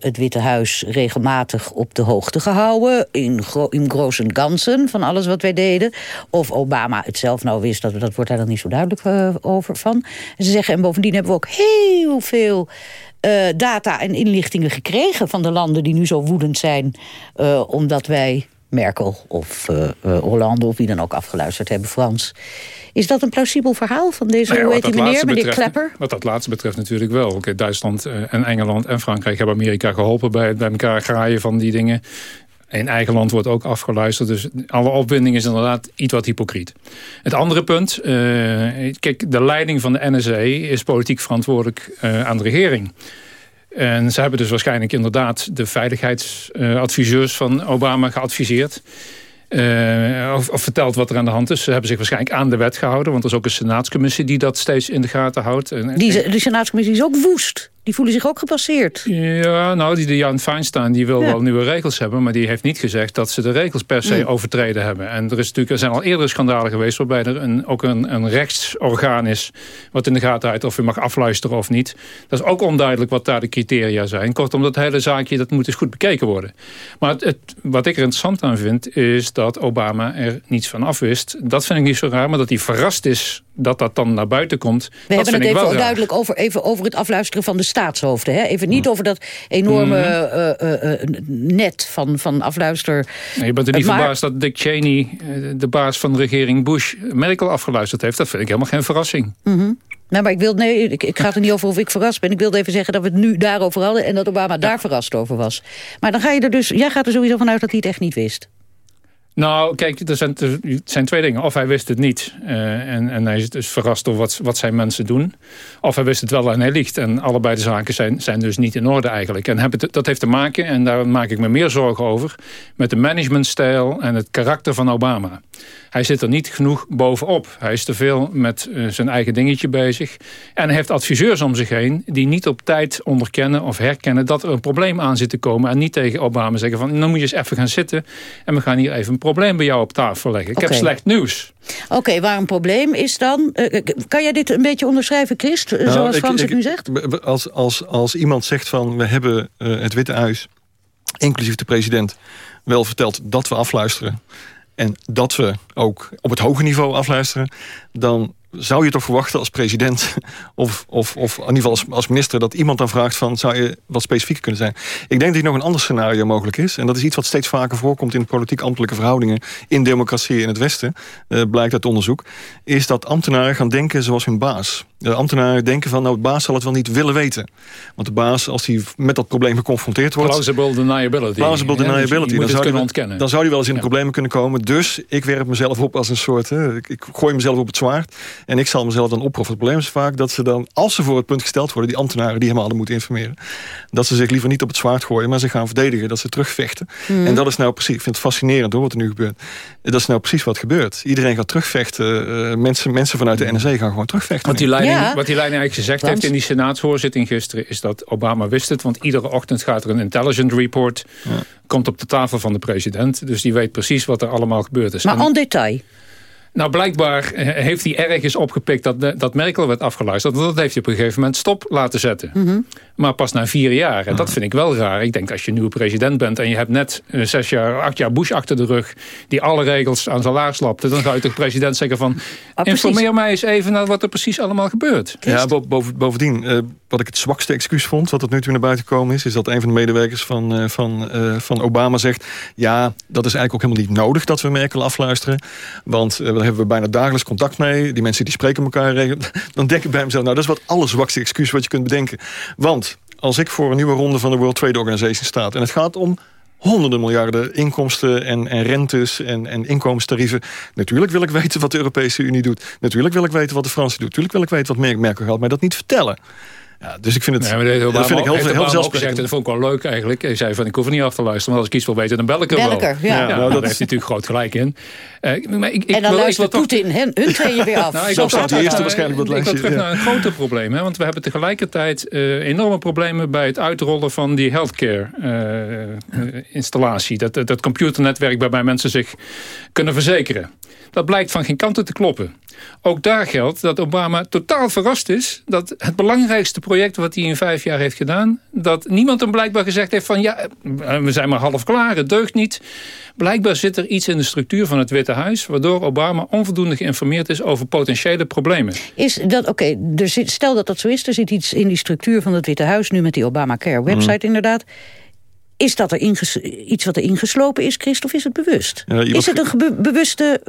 het Witte Huis regelmatig op de hoogte gehouden... in, gro in großen ganzen van alles wat wij deden. Of Obama het zelf nou wist, dat, dat wordt daar dan niet zo duidelijk over van. En ze zeggen, en bovendien hebben we ook heel veel... Data en inlichtingen gekregen van de landen die nu zo woedend zijn... Omdat wij Merkel of uh, Hollande of wie dan ook afgeluisterd hebben, Frans. Is dat een plausibel verhaal van deze, nou ja, hoe heet die meneer, meneer Klepper? Wat dat laatste betreft natuurlijk wel. Okay, Duitsland en Engeland en Frankrijk hebben Amerika geholpen bij het bij elkaar graaien van die dingen. In eigen land wordt ook afgeluisterd. Dus alle opwinding is inderdaad iets wat hypocriet. Het andere punt. Uh, kijk, de leiding van de NSA is politiek verantwoordelijk uh, aan de regering. En ze hebben dus waarschijnlijk inderdaad de veiligheidsadviseurs van Obama geadviseerd. Uh, of, of, vertelt wat er aan de hand is. Ze hebben zich waarschijnlijk aan de wet gehouden. Want er is ook een senaatscommissie die dat steeds in de gaten houdt. En, die, de senaatscommissie is ook woest. Die voelen zich ook gepasseerd. Ja, nou, die de Jan Feinstein die wil wel nieuwe regels hebben... maar die heeft niet gezegd dat ze de regels per se mm. overtreden hebben. En er, is natuurlijk, er zijn al eerdere schandalen geweest... waarbij er een, ook een, een rechtsorgaan is... wat in de gaten houdt of je mag afluisteren of niet. Dat is ook onduidelijk wat daar de criteria zijn. Kortom, dat hele zaakje dat moet eens goed bekeken worden. Maar het, wat ik er interessant aan vind... is dat Obama er niets van afwist. Dat vind ik niet zo raar, maar dat hij verrast is dat dat dan naar buiten komt. We hebben het even duidelijk over, even over het afluisteren van de staatshoofden. Hè? Even niet over dat enorme hm. eh, eh, eh, net van, van afluister. je bent er niet verbaasd dat Dick Cheney, de baas van de regering Bush, Merkel afgeluisterd heeft. Dat vind ik helemaal geen verrassing. Mm Nou, maar ik wil, nee, ik, ik ga er niet over of ik verrast ben. Ik wilde even zeggen dat we het nu daarover hadden... en dat Obama daar verrast over was. Maar dan ga je er dus, jij gaat er sowieso vanuit dat hij het echt niet wist. Nou, kijk, er zijn, er zijn twee dingen. Of hij wist het niet uh, en, en hij is dus verrast door wat, wat zijn mensen doen. Of hij wist het wel en hij liegt. En allebei de zaken zijn, zijn dus niet in orde eigenlijk. En dat heeft te maken, en daar maak ik me meer zorgen over... met de managementstijl en het karakter van Obama. Hij zit er niet genoeg bovenop. Hij is te veel met uh, zijn eigen dingetje bezig. En hij heeft adviseurs om zich heen... die niet op tijd onderkennen of herkennen... dat er een probleem aan zit te komen. En niet tegen Obama zeggen van... nou moet je eens even gaan zitten... en we gaan hier even probleem bij jou op tafel leggen. Ik heb slecht nieuws. Oké, waar een probleem is dan... Uh, kan jij dit een beetje onderschrijven, Christ? Nou, zoals Frans het nu zegt? Als, als, als iemand zegt van... we hebben uh, het Witte Huis, inclusief de president... wel verteld dat we afluisteren... en dat we ook op het hoge niveau afluisteren... dan zou je toch verwachten als president of, of, of in ieder geval als, als, minister... dat iemand dan vraagt van, zou je wat specifieker kunnen zijn? Ik denk dat er nog een ander scenario mogelijk is. En dat is iets wat steeds vaker voorkomt in politiek-ambtelijke verhoudingen... in democratie in het Westen, uh, blijkt uit onderzoek... is dat ambtenaren gaan denken zoals hun baas. De ambtenaren denken van, nou, de baas zal het wel niet willen weten. Want de baas, als hij met dat probleem geconfronteerd wordt... Plausible deniability. Plausible deniability. dan, zou ontkennen. dan zou hij wel eens in de problemen kunnen komen. Dus ik werp mezelf op als een soort... Hè, ik gooi mezelf op het zwaard. En ik zal mezelf dan oproepen. Het probleem is vaak dat ze dan, als ze voor het punt gesteld worden... die ambtenaren die hem hadden moeten informeren... dat ze zich liever niet op het zwaard gooien... maar ze gaan verdedigen, dat ze terugvechten. Mhm. En dat is nou precies, ik vind het fascinerend hoor, wat er nu gebeurt. Dat is nou precies wat gebeurt. Iedereen gaat terugvechten. Uh, mensen, mensen vanuit de NSA gaan gewoon terugvechten. Wat die leiding, wat die leiding eigenlijk gezegd heeft in die senaatshoorzitting gisteren... is dat Obama wist het, want iedere ochtend gaat er een intelligence report... komt op de tafel van de president. Dus die weet precies wat er allemaal gebeurd is. Maar en detail? Nou, blijkbaar heeft hij ergens opgepikt dat, dat Merkel werd afgeluisterd. Dat heeft hij op een gegeven moment stop laten zetten. Mhm. Maar pas na vier jaar. En dat vind ik wel raar. Ik denk als je nieuwe president bent en je hebt net eh, zes jaar, acht jaar Bush achter de rug... die alle regels aan zijn laars lapte... dan ga je de president zeggen van... Ah, informeer mij eens even naar wat er precies allemaal gebeurt. Ja, bovendien, uh, wat ik het zwakste excuus vond... wat er nu toe naar buiten gekomen is... is dat een van de medewerkers van, uh, van, van Obama zegt... ja, dat is eigenlijk ook helemaal niet nodig dat we Merkel afluisteren. Want hebben we bijna dagelijks contact mee. Die mensen die spreken elkaar. Dan denk ik bij mezelf, nou dat is wat allerzwakste excuus wat je kunt bedenken. Want als ik voor een nieuwe ronde van de World Trade Organization sta... en het gaat om honderden miljarden inkomsten en, en rentes en, en inkomenstarieven. Natuurlijk wil ik weten wat de Europese Unie doet. Natuurlijk wil ik weten wat de Fransen doen. Natuurlijk wil ik weten wat Merkel gaat, maar dat niet vertellen. Ja, dus ik vind het, ja, dat vind ik heel, heel zelfsprekend. Dat vond ik wel leuk eigenlijk. Hij zei van, ik hoef er niet af te luisteren. Maar als ik iets wil weten, dan bel ik er wel. Ja. ja, nou, daar heeft natuurlijk groot gelijk in. Uh, maar ik, ik en dan luistert Poetin hun twee weer af. nou, ik Zo die eerste waarschijnlijk wat Ik wil terug naar een groter probleem. Hè, want we hebben tegelijkertijd uh, enorme problemen... bij het uitrollen van die healthcare uh, installatie. Dat, dat computernetwerk waarbij mensen zich kunnen verzekeren. Dat blijkt van geen kanten te kloppen. Ook daar geldt dat Obama totaal verrast is... dat het belangrijkste project wat hij in vijf jaar heeft gedaan... dat niemand hem blijkbaar gezegd heeft van... ja, we zijn maar half klaar, het deugt niet. Blijkbaar zit er iets in de structuur van het Witte Huis... waardoor Obama onvoldoende geïnformeerd is over potentiële problemen. Is dat, oké, stel dat dat zo is... er zit iets in die structuur van het Witte Huis... nu met die Obamacare-website mm. inderdaad... Is dat er iets wat er ingeslopen is, Christ, of is het bewust? is het een bewuste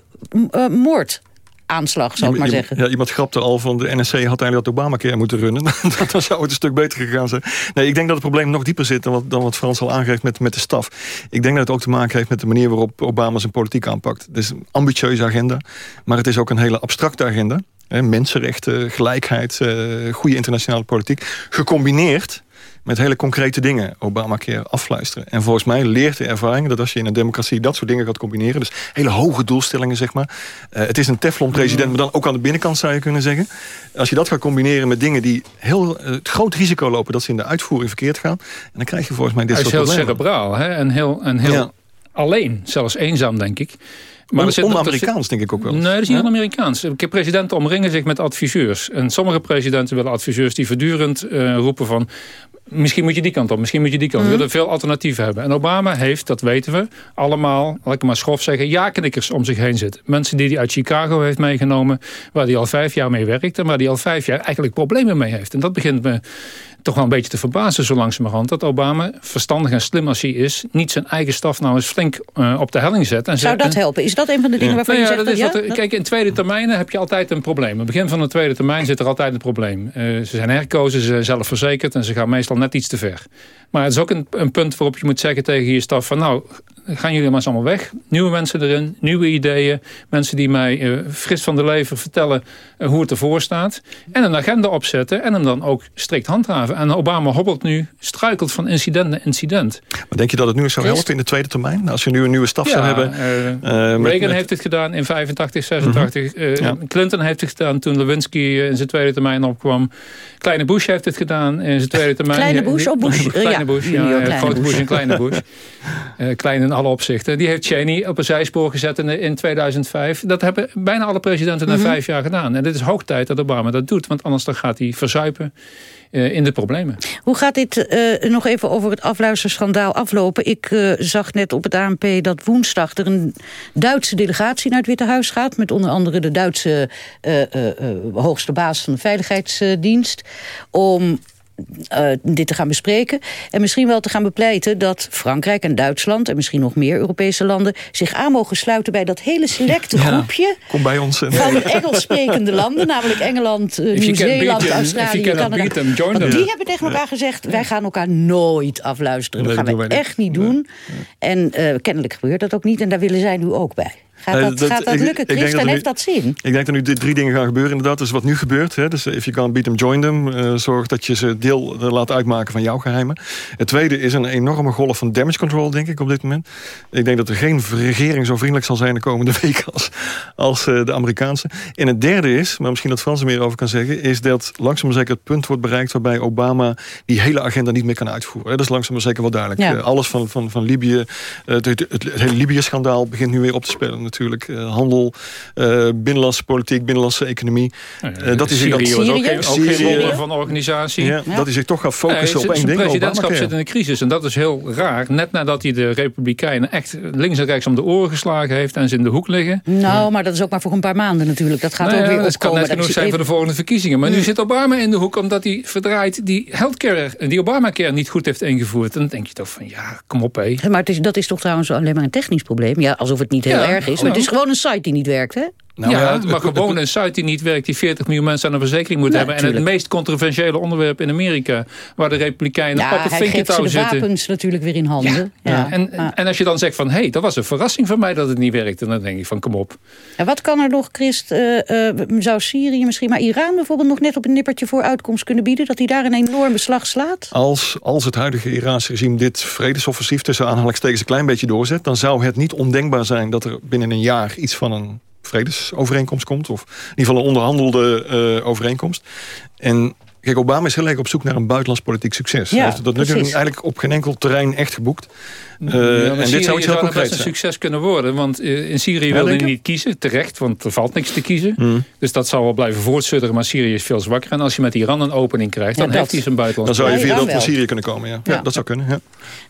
uh, moord? Aanslag, zou ik maar zeggen. Ja, iemand grapte al van de NSC had eigenlijk dat Obamacare moeten runnen. dan zou het een stuk beter gegaan zijn. Nee, ik denk dat het probleem nog dieper zit dan wat, dan wat Frans al aangeeft met, met de staf. Ik denk dat het ook te maken heeft met de manier waarop Obama zijn politiek aanpakt. Het is een ambitieuze agenda, maar het is ook een hele abstracte agenda. mensenrechten, gelijkheid, uh, goede internationale politiek. Gecombineerd met hele concrete dingen Obamacare affluisteren. En volgens mij leert de ervaring dat als je in een democratie dat soort dingen gaat combineren... dus hele hoge doelstellingen, zeg maar. Uh, het is een teflon-president, maar dan ook aan de binnenkant zou je kunnen zeggen. Als je dat gaat combineren met dingen die heel uh, het groot risico lopen... dat ze in de uitvoering verkeerd gaan, en dan krijg je volgens mij dit Hij soort is heel problemen. cerebraal hè? en heel, en heel Ja. alleen, zelfs eenzaam, denk ik. On- zit- er on-Amerikaans, denk ik ook wel. Nee, dat is niet on-Amerikaans. Presidenten omringen zich met adviseurs. En sommige presidenten willen adviseurs die voortdurend eh, roepen van... misschien moet je die kant op, misschien moet je die kant op. We willen veel alternatieven hebben. En Obama heeft, dat weten we, allemaal, laat ik maar schrof zeggen... ja-knikkers om zich heen zitten. Mensen die hij uit Chicago heeft meegenomen... waar hij al vijf jaar mee werkt... en waar hij al vijf jaar eigenlijk problemen mee heeft. En dat begint me toch wel een beetje te verbazen zo langzamerhand... dat Obama, verstandig en slim als hij is... niet zijn eigen staf nou eens flink eh, op de helling zet. En Zou dat helpen? Is dat een van de dingen waarvan nou je ja, zegt... dat is ja, er- kijk, in tweede termijnen heb je altijd een probleem. Aan het begin van de tweede termijn zit er altijd een probleem. Eh, ze zijn herkozen, ze zijn zelfverzekerd... en ze gaan meestal net iets te ver. Maar het is ook een, een punt waarop je moet zeggen tegen je staf... van nou, gaan jullie maar eens allemaal weg. Nieuwe mensen erin, nieuwe ideeën. Mensen die mij eh, fris van de lever vertellen eh, hoe het ervoor staat. En een agenda opzetten en hem dan ook strikt handhaven. En Obama hobbelt nu, struikelt van incident naar incident. Maar denk je dat het nu eens zou helpen in de tweede termijn? Nou, als je nu een nieuwe staf zou hebben... eh, met- Reagan met- heeft het gedaan in 85, 86. Eh, Ja. Clinton heeft het gedaan toen Lewinsky in zijn tweede termijn opkwam. Kleine Bush heeft het gedaan in zijn tweede termijn. Kleine Bush? Oh, Bush. Kleine Ja, Bush, ja. ja, kleine grote Bush. Bush en kleine Bush. Eh, klein in alle opzichten. Die heeft Cheney op een zijspoor gezet in, in 2005. Dat hebben bijna alle presidenten na Mhm. vijf jaar gedaan. En dit is hoog tijd dat Obama dat doet. Want anders dan gaat hij verzuipen eh, in de problemen. Hoe gaat dit eh, nog even over het afluisterschandaal aflopen? Ik eh, zag net op het ANP dat woensdag er een Duitse delegatie naar het Witte Huis gaat... met onder andere de Duitse hoogste baas van de Veiligheidsdienst... om eh, dit te gaan bespreken. En misschien wel te gaan bepleiten dat Frankrijk en Duitsland... en misschien nog meer Europese landen... zich aan mogen sluiten bij dat hele selecte groepje... Kom bij ons. en- van Engels sprekende landen, namelijk Engeland, eh, Nieuw-Zeeland, Australië, Canada. beat them, join Want them. die hebben tegen elkaar gezegd, wij gaan elkaar nooit afluisteren. Dat dat gaan we echt niet doen. En eh, kennelijk gebeurt dat ook niet en daar willen zij nu ook bij. Gaat dat, dat- gaat dat ik- lukken, ik denk Chris? dat En er heeft nu- dat zin? Ik denk dat nu drie dingen gaan gebeuren inderdaad. Dus wat nu gebeurt, hè, dus if you can't beat them, join them. eh, zorg dat je ze deel eh, laat uitmaken van jouw geheimen. Het tweede is een enorme golf van damage control, denk ik, op dit moment. Ik denk dat er geen regering zo vriendelijk zal zijn de komende weken als, als eh, de Amerikaanse. En het derde is, maar misschien dat Frans er meer over kan zeggen... is dat langzaam maar zeker het punt wordt bereikt... waarbij Obama die hele agenda niet meer kan uitvoeren. Dat is langzaam maar zeker wel duidelijk. Ja. Eh, alles van, van, van Libië, eh, het, het, het hele Libië-schandaal begint nu weer op te spelen natuurlijk. Eh, handel, eh, binnenlandse politiek, binnenlandse economie. Eh, dat is Syrië was ook geen, ook geen wonder van organisatie. Ja, Dat hij zich toch gaat focussen op één ding. presidentschap Obamacare. zit in een crisis. En dat is heel raar. Net nadat hij de Republikeinen echt links en rechts om de oren geslagen heeft... en ze in de hoek liggen. Nou, maar dat is ook maar voor een paar maanden natuurlijk. Dat gaat Nou ook weer dat kan opkomen. net Dat genoeg is zijn voor de volgende verkiezingen. Maar nu Hmm. zit Obama in de hoek omdat hij verdraait... die healthcare, die Obamacare niet goed heeft ingevoerd. En dan denk je toch van, ja, kom op hé. Maar het is, dat is toch trouwens alleen maar een technisch probleem? Ja, alsof het niet heel Ja, erg is. Maar het is gewoon een site die niet werkt, hè? Nou ja, ja, het- maar het- gewoon een site die niet werkt... die 40 miljoen mensen aan een verzekering moet Nee, hebben... en het meest controversiële onderwerp in Amerika... waar de Republikeinen Ja, op het hij geeft ze vinkertouw de zitten. wapens natuurlijk weer in handen. Ja. Ja, en, Ja. en als je dan zegt van... hé, hey, dat was een verrassing voor mij dat het niet werkte... dan denk ik van, kom op. En wat kan er nog, Christ? eh, eh, zou Syrië misschien, maar Iran bijvoorbeeld nog net op een nippertje voor uitkomst kunnen bieden? Dat hij daar een enorm beslag slaat? Als, als het huidige Iraanse regime dit vredesoffensief tussen aanhalingstekens een klein beetje doorzet, dan zou het niet ondenkbaar zijn dat er binnen een jaar iets van een vredesovereenkomst komt. Of in ieder geval een onderhandelde eh, overeenkomst. En kijk, Obama is heel erg op zoek naar een buitenlands politiek succes. Ja, Hij heeft dat nu precies. eigenlijk op geen enkel terrein echt geboekt. Eh, Ja, maar en Syrië dit zou iets heel concreets een succes kunnen worden. Want eh, in Syrië wilde hij je? niet kiezen. Terecht, want er valt niks te kiezen. Hmm. Dus dat zal wel blijven voortsudderen. Maar Syrië is veel zwakker. En als je met Iran een opening krijgt... Ja, dan dat. heeft hij zijn Dan buitenland. zou je via dat wel. Syrië kunnen komen. Ja, ja. Ja. dat zou kunnen. Ja.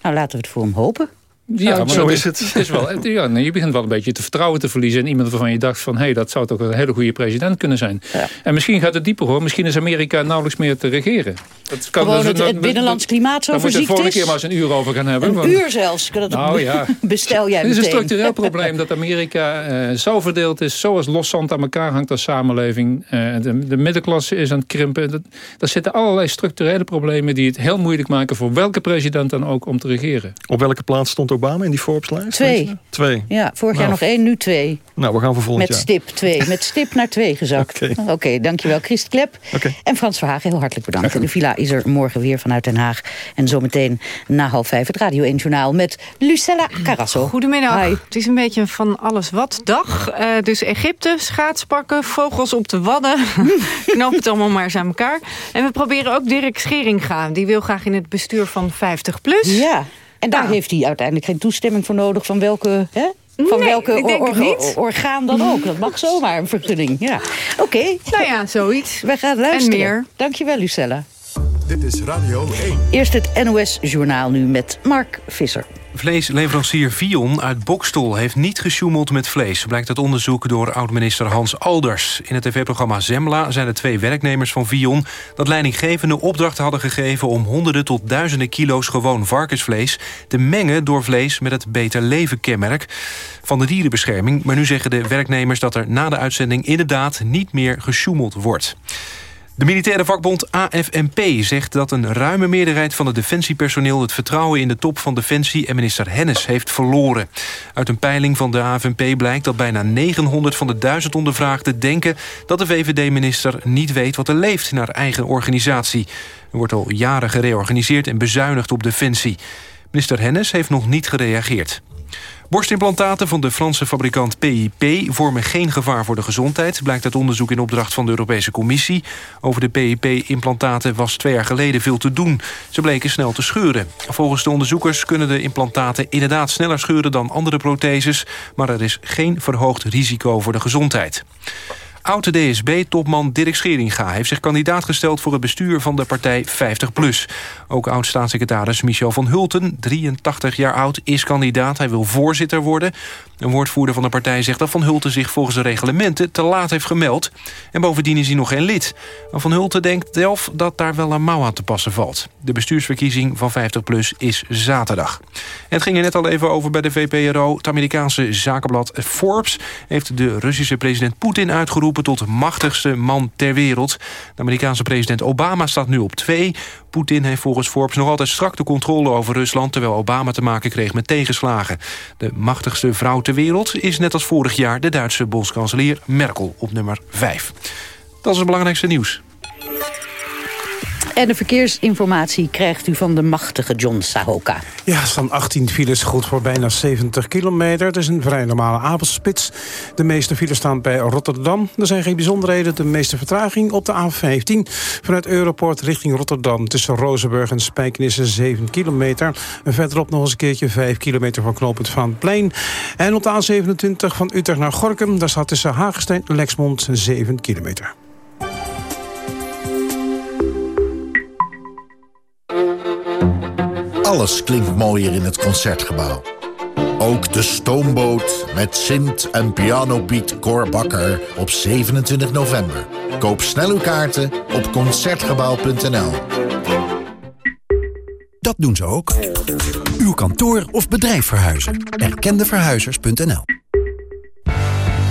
Nou, laten we het voor hem hopen. Ja, maar Zo is het. Het is wel, het- ja, nee, je begint wel een beetje te vertrouwen te verliezen in iemand waarvan je dacht van... hé, hey, dat zou toch een hele goede president kunnen zijn. Ja. En misschien gaat het dieper hoor. Misschien is Amerika nauwelijks meer te regeren. Dat kan, Gewoon dat- het, het binnenlands klimaat zo Daar moeten we de verziekt volgende keer maar eens een uur over gaan hebben. Een want- uur zelfs. Dat Nou ja. bestel jij Het is een structureel probleem dat Amerika eh, zo verdeeld is, zo als los zand aan elkaar hangt als samenleving. Eh, de, de middenklasse is aan het krimpen. Dat, daar zitten allerlei structurele problemen die het heel moeilijk maken voor welke president dan ook om te regeren. Op welke plaats stond Obama in die Forbes-lijst? Twee. Twee. Ja, vorig jaar Nou, nog één, nu twee. Nou, we gaan voor volgend Met jaar. stip twee. Met stip naar twee gezakt. Oké, dankjewel Christ Klep. En Frans Verhagen, heel hartelijk bedankt. En de villa is er morgen weer vanuit Den Haag. En zometeen na half vijf het Radio 1 Journaal met Lucella Carrasso. Goedemiddag. Hi. Het is een beetje een van alles wat dag. Eh, dus Egypte, schaatspakken, vogels op de wadden. Knoop het allemaal maar eens aan elkaar. En we proberen ook Dirk Scheringa. Die wil graag in het bestuur van 50 plus. Ja, en daar heeft hij uiteindelijk geen toestemming voor nodig van welke... Hè? Van Nee, welke ik denk or- het niet. or- orgaan dan ook. Dat mag zomaar een vergunning. Ja. Oké. Nou ja, zoiets. We gaan luisteren. En meer. Dankjewel, Lucella. Dit is Radio 1. Eerst het NOS-journaal nu met Mark Visser. Vleesleverancier Vion uit Bokstol heeft niet gesjoemeld met vlees... blijkt uit onderzoek door oud-minister Hans Alders. In het tv-programma Zembla zijn de twee werknemers van Vion... dat leidinggevende opdrachten hadden gegeven... om honderden tot duizenden kilo's gewoon varkensvlees... te mengen door vlees met het Beter Leven-kenmerk van de dierenbescherming. Maar nu zeggen de werknemers dat er na de uitzending... inderdaad niet meer gesjoemeld wordt. De militaire vakbond AFNP zegt dat een ruime meerderheid van het defensiepersoneel het vertrouwen in de top van Defensie en minister Hennis heeft verloren. Uit een peiling van de AFNP blijkt dat bijna 900 van de 1000 ondervraagden denken dat de VVD-minister niet weet wat er leeft in haar eigen organisatie. Er wordt al jaren gereorganiseerd en bezuinigd op Defensie. Minister Hennis heeft nog niet gereageerd. Borstimplantaten van de Franse fabrikant PIP vormen geen gevaar voor de gezondheid... blijkt uit onderzoek in opdracht van de Europese Commissie. Over de PIP-implantaten was twee jaar geleden veel te doen. Ze bleken snel te scheuren. Volgens de onderzoekers kunnen de implantaten inderdaad sneller scheuren dan andere protheses... maar er is geen verhoogd risico voor de gezondheid. Oude DSB-topman Dirk Scheringa heeft zich kandidaat gesteld... voor het bestuur van de partij 50PLUS. Ook oud-staatssecretaris Michel van Hulten, 83 jaar oud, is kandidaat. Hij wil voorzitter worden. Een woordvoerder van de partij zegt dat Van Hulten zich volgens de reglementen... te laat heeft gemeld. En bovendien is hij nog geen lid. Maar Van Hulten denkt zelf dat daar wel een mouw aan te passen valt. De bestuursverkiezing van 50PLUS is zaterdag. Het ging er net al even over bij de VPRO. Het Amerikaanse zakenblad Forbes heeft de Russische president Poetin uitgeroepen tot machtigste man ter wereld. De Amerikaanse president Obama staat nu op twee. Poetin heeft volgens Forbes nog altijd strak de controle over Rusland... terwijl Obama te maken kreeg met tegenslagen. De machtigste vrouw ter wereld is net als vorig jaar... de Duitse bondskanselier Merkel op nummer 5. Dat is het belangrijkste nieuws. En de verkeersinformatie krijgt u van de machtige John Sahoka. Ja, staan 18 files goed voor bijna 70 kilometer. Het is een vrij normale avondspits. De meeste files staan bij Rotterdam. Er zijn geen bijzonderheden. De meeste vertraging op de A15 vanuit Europort richting Rotterdam. Tussen Rozenburg en Spijkenissen 7 kilometer. En verderop nog eens een keertje 5 kilometer van knooppunt Vaanplein. En op de A27 van Utrecht naar Gorkum. Daar staat tussen Hagestein en Lexmond 7 kilometer. Alles klinkt mooier in het Concertgebouw. Ook de stoomboot met Sint en pianopiet Cor op 27 november. Koop snel uw kaarten op Concertgebouw.nl. Dat doen ze ook. Uw kantoor of bedrijf verhuizen. Erkendeverhuizers.nl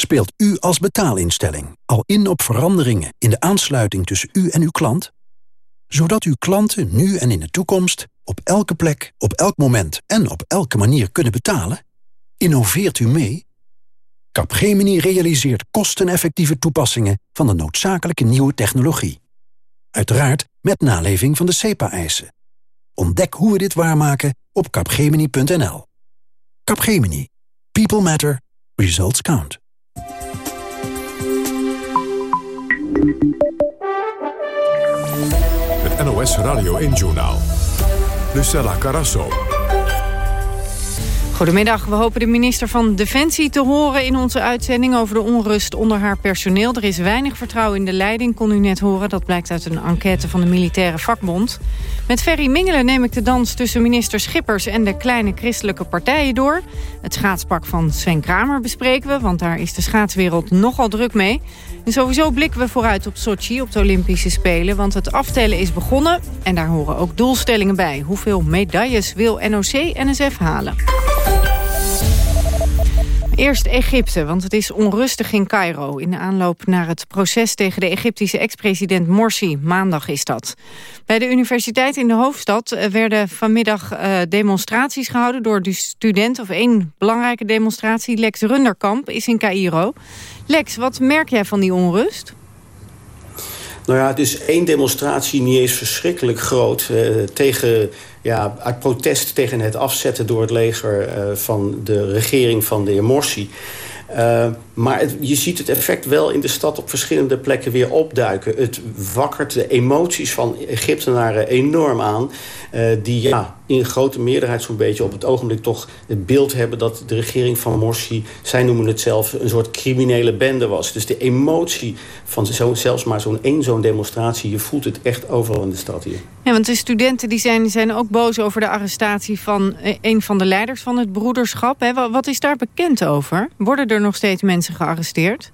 Speelt u als betaalinstelling al in op veranderingen in de aansluiting tussen u en uw klant? Zodat uw klanten nu en in de toekomst op elke plek, op elk moment en op elke manier kunnen betalen? Innoveert u mee? Capgemini realiseert kosteneffectieve toepassingen van de noodzakelijke nieuwe technologie. Uiteraard met naleving van de CEPA-eisen. Ontdek hoe we dit waarmaken op capgemini.nl. Capgemini. People matter. Results count. Het NOS Radio 1-journaal. Lucella Carasso. Goedemiddag, we hopen de minister van Defensie te horen in onze uitzending over de onrust onder haar personeel. Er is weinig vertrouwen in de leiding, kon u net horen. Dat blijkt uit een enquête van de militaire vakbond. Met Ferry Mingelen neem ik de dans tussen minister Schippers en de kleine christelijke partijen door. Het schaatspak van Sven Kramer bespreken we, want daar is de schaatswereld nogal druk mee. En sowieso blikken we vooruit op Sochi, op de Olympische Spelen, want het aftellen is begonnen. En daar horen ook doelstellingen bij. Hoeveel medailles wil NOC-NSF halen? Eerst Egypte, want het is onrustig in Cairo... in de aanloop naar het proces tegen de Egyptische ex-president Morsi. Maandag is dat. Bij de universiteit in de hoofdstad eh, werden vanmiddag uh, demonstraties gehouden... door de studenten, of één belangrijke demonstratie. Lex Runderkamp is in Cairo. Lex, wat merk jij van die onrust? Nou ja, het is één demonstratie niet eens verschrikkelijk groot... Uh, tegen ja, uit protest tegen het afzetten door het leger uh, van de regering van de heer Morsi. Uh, maar je ziet het effect wel in de stad op verschillende plekken weer opduiken. Het wakkert de emoties van Egyptenaren enorm aan. Uh, die ja, in grote meerderheid zo'n beetje op het ogenblik toch het beeld hebben... dat de regering van Morsi, zij noemen het zelf, een soort criminele bende was. Dus de emotie van zo, zelfs maar zo'n één zo'n demonstratie... je voelt het echt overal in de stad hier. Ja, want de studenten die zijn, zijn ook boos over de arrestatie... van een van de leiders van het broederschap. Hè? Wat is daar bekend over? Worden er nog steeds mensen gearresteerd?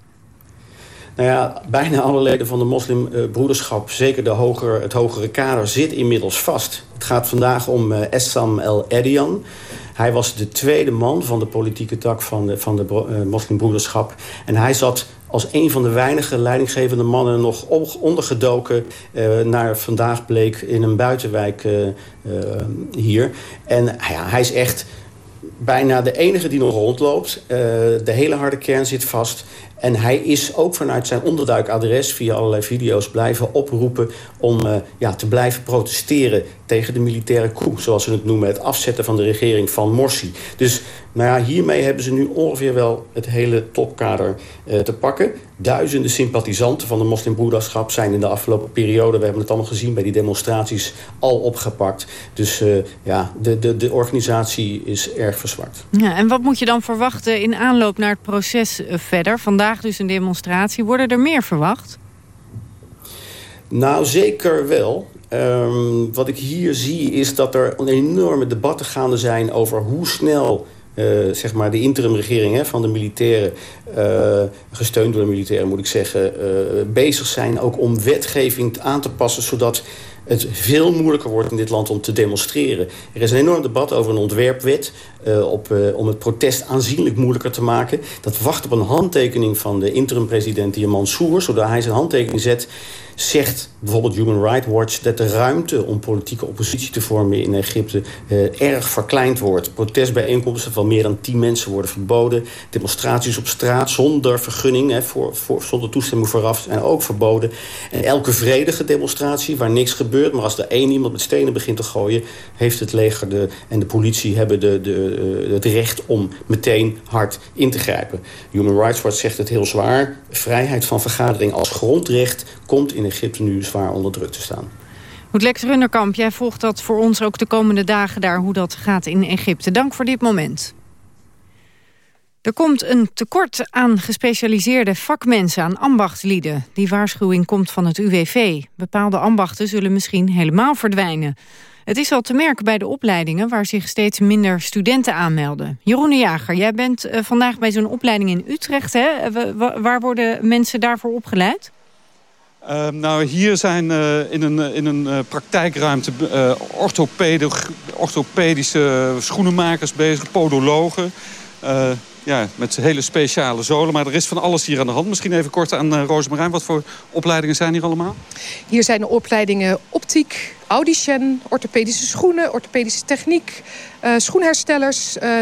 Nou ja, bijna alle leden van de moslimbroederschap, zeker de hoger, het hogere kader, zit inmiddels vast. Het gaat vandaag om uh, Essam El Edian. Hij was de tweede man van de politieke tak van de, van de uh, moslimbroederschap. En hij zat als een van de weinige leidinggevende mannen nog ondergedoken... Uh, naar vandaag bleek in een buitenwijk hier. En ja, hij is echt bijna de enige die nog rondloopt. De hele harde kern zit vast. En hij is ook vanuit zijn onderduikadres via allerlei video's blijven oproepen... om uh, ja, te blijven protesteren tegen de militaire coup, zoals ze het noemen. Het afzetten van de regering van Morsi. Dus nou ja, hiermee hebben ze nu ongeveer wel het hele topkader uh, te pakken. Duizenden sympathisanten van de moslimbroederschap zijn in de afgelopen periode... we hebben het allemaal gezien bij die demonstraties, al opgepakt. Dus uh, ja, de, de, de organisatie is erg verzwakt. Ja, en wat moet je dan verwachten in aanloop naar het proces verder? Vandaag dus een demonstratie. Worden er meer verwacht? Nou, zeker wel. Um, wat ik hier zie is dat er enorme debatten gaande zijn... over hoe snel uh, zeg maar de interimregering hè, van de militairen... Uh, gesteund door de militairen moet ik zeggen... Uh, bezig zijn ook om wetgeving aan te passen... zodat het veel moeilijker wordt in dit land om te demonstreren. Er is een enorm debat over een ontwerpwet... Uh, op, uh, om het protest aanzienlijk moeilijker te maken. Dat wacht op een handtekening van de interim-president Mansour. Zodra hij zijn handtekening zet, zegt bijvoorbeeld Human Rights Watch... dat de ruimte om politieke oppositie te vormen in Egypte... Uh, erg verkleind wordt. Protestbijeenkomsten van meer dan tien mensen worden verboden. Demonstraties op straat zonder vergunning, hè, voor, voor, zonder toestemming vooraf... zijn ook verboden. En elke vredige demonstratie waar niks gebeurt... maar als er één iemand met stenen begint te gooien... heeft het leger de, en de politie hebben de, de, het recht om meteen hard in te grijpen. Human Rights Watch zegt het heel zwaar. Vrijheid van vergadering als grondrecht komt in Egypte nu zwaar onder druk te staan. Goed, Lex Runderkamp, jij volgt dat voor ons ook de komende dagen daar... hoe dat gaat in Egypte. Dank voor dit moment. Er komt een tekort aan gespecialiseerde vakmensen, aan ambachtslieden. Die waarschuwing komt van het UWV. Bepaalde ambachten zullen misschien helemaal verdwijnen. Het is al te merken bij de opleidingen... waar zich steeds minder studenten aanmelden. Jeroen de Jager, jij bent uh, vandaag bij zo'n opleiding in Utrecht. Hè? waar worden mensen daarvoor opgeleid? Uh, nou, hier zijn uh, in een, in een praktijkruimte orthopedische schoenenmakers bezig, podologen ja, met hele speciale zolen. Maar er is van alles hier aan de hand. Misschien even kort aan uh, Roosmarijn. Wat voor opleidingen zijn hier allemaal? Hier zijn de opleidingen optiek, audition, orthopedische schoenen, orthopedische techniek, uh, schoenherstellers, uh,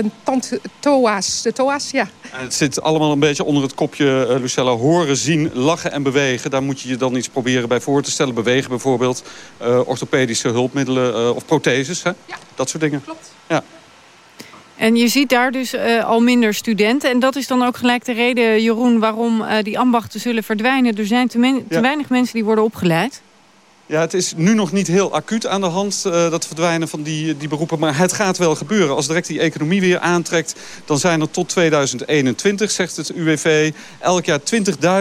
toa's. De toa's, ja. En het zit allemaal een beetje onder het kopje, uh, Lucella, horen, zien, lachen en bewegen. Daar moet je je dan iets proberen bij voor te stellen. Bewegen bijvoorbeeld, orthopedische hulpmiddelen of protheses. Hè? Ja, dat soort dingen. Klopt. Ja. En je ziet daar dus uh, al minder studenten. En dat is dan ook gelijk de reden, Jeroen, waarom uh, die ambachten zullen verdwijnen. Er zijn te, te ja. weinig mensen die worden opgeleid. Ja, het is nu nog niet heel acuut aan de hand, uh, dat verdwijnen van die, die beroepen. Maar het gaat wel gebeuren. Als direct die economie weer aantrekt, dan zijn er tot 2021, zegt het UWV... elk jaar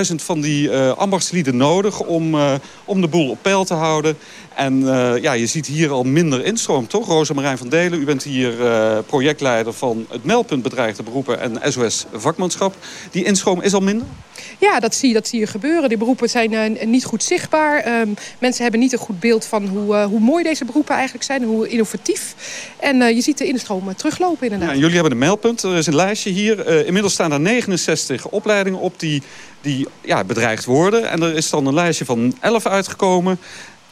20.000 van die uh, ambachtslieden nodig om, uh, om de boel op peil te houden. En uh, ja, je ziet hier al minder instroom, toch? Rosa Marijn van Delen, u bent hier uh, projectleider van het meldpunt bedreigde beroepen en SOS vakmanschap. Die instroom is al minder? Ja, dat zie, dat zie je gebeuren. Die beroepen zijn uh, niet goed zichtbaar. Um, mensen hebben niet een goed beeld van hoe, hoe mooi deze beroepen eigenlijk zijn. Hoe innovatief. En je ziet de instroom teruglopen inderdaad. Ja, jullie hebben een meldpunt. Er is een lijstje hier. inmiddels staan er 69 opleidingen op die, die ja, bedreigd worden. En er is dan een lijstje van 11 uitgekomen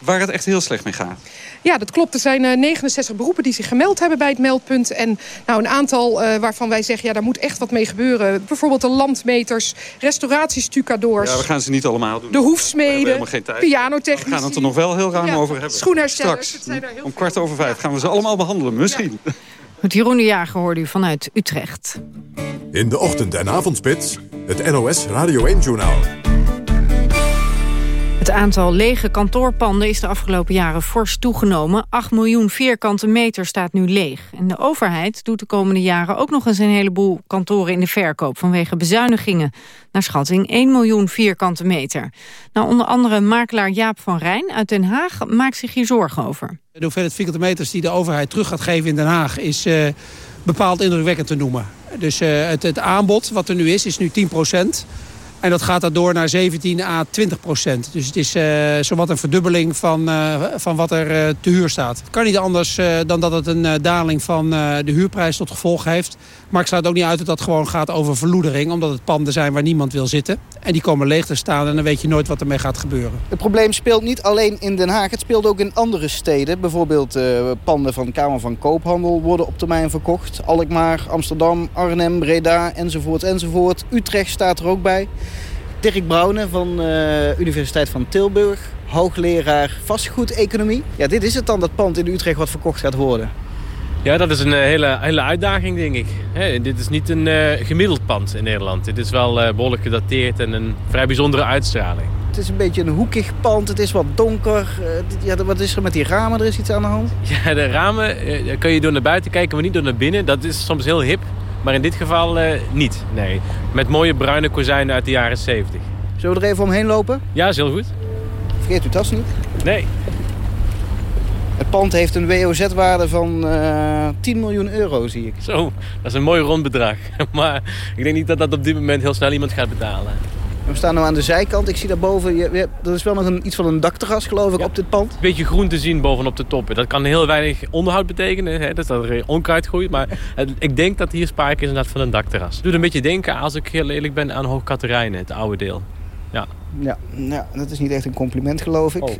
waar het echt heel slecht mee gaat. Ja, dat klopt. Er zijn uh, 69 beroepen die zich gemeld hebben bij het meldpunt. En nou, een aantal uh, waarvan wij zeggen, ja, daar moet echt wat mee gebeuren. Bijvoorbeeld de landmeters, restauratiestucadoors. Ja, we gaan ze niet allemaal doen. De hoefsmeden, pianotechnici. We gaan het er nog wel heel ruim ja, over hebben. Schoenherstellers. Straks, om kwart over vijf, gaan we ze allemaal behandelen, misschien. Ja. Met Jeroen de Jager hoorde u vanuit Utrecht. In de ochtend- en avondspits, het NOS Radio 1-journaal. Het aantal lege kantoorpanden is de afgelopen jaren fors toegenomen. 8 miljoen vierkante meter staat nu leeg. En de overheid doet de komende jaren ook nog eens een heleboel kantoren in de verkoop vanwege bezuinigingen. Naar schatting 1 miljoen vierkante meter. Nou, onder andere makelaar Jaap van Rijn uit Den Haag maakt zich hier zorgen over. De hoeveelheid vierkante meters die de overheid terug gaat geven in Den Haag is uh, bepaald indrukwekkend te noemen. Dus uh, het, het aanbod wat er nu is, is nu 10 procent. En dat gaat daardoor naar 17 à 20 procent. Dus het is uh, zowat een verdubbeling van, uh, van wat er uh, te huur staat. Het kan niet anders dan dat het een daling van de huurprijs tot gevolg heeft. Maar ik sluit ook niet uit dat dat gewoon gaat over verloedering. Omdat het panden zijn waar niemand wil zitten. En die komen leeg te staan en dan weet je nooit wat ermee gaat gebeuren. Het probleem speelt niet alleen in Den Haag. Het speelt ook in andere steden. Bijvoorbeeld panden van Kamer van Koophandel worden op termijn verkocht. Alkmaar, Amsterdam, Arnhem, Breda enzovoort enzovoort. Utrecht staat er ook bij. Dirk Brouwne van de uh, Universiteit van Tilburg. Hoogleraar vastgoedeconomie. Ja, dit is het dan, dat pand in Utrecht wat verkocht gaat worden. Ja, dat is een hele, hele uitdaging, denk ik. He, dit is niet een uh, gemiddeld pand in Nederland. Dit is wel uh, behoorlijk gedateerd en een vrij bijzondere uitstraling. Het is een beetje een hoekig pand, het is wat donker. Uh, ja, wat is er met die ramen? Er is iets aan de hand? Ja, de ramen kun je door naar buiten kijken, maar niet door naar binnen. Dat is soms heel hip. Maar in dit geval niet, nee. Met mooie bruine kozijnen uit de jaren 70. Zullen we er even omheen lopen? Ja, is heel goed. Vergeet uw tas niet? Nee. Het pand heeft een WOZ-waarde van uh, 10 miljoen euro, zie ik. Zo, dat is een mooi rond bedrag. maar ik denk niet dat dat op dit moment heel snel iemand gaat betalen. We staan nu aan de zijkant. Ik zie daarboven, je, je, er is wel nog een, iets van een dakterras geloof ik ja. op dit pand. Een beetje groen te zien bovenop de top. Dat kan heel weinig onderhoud betekenen. Hè, dat er onkruid groeit. Maar het, ik denk dat hier sprake is inderdaad van een dakterras. Het doet een beetje denken, als ik heel eerlijk ben, aan Hoog Katerijnen, het oude deel. Ja. Ja, ja, dat is niet echt een compliment geloof ik. Oh.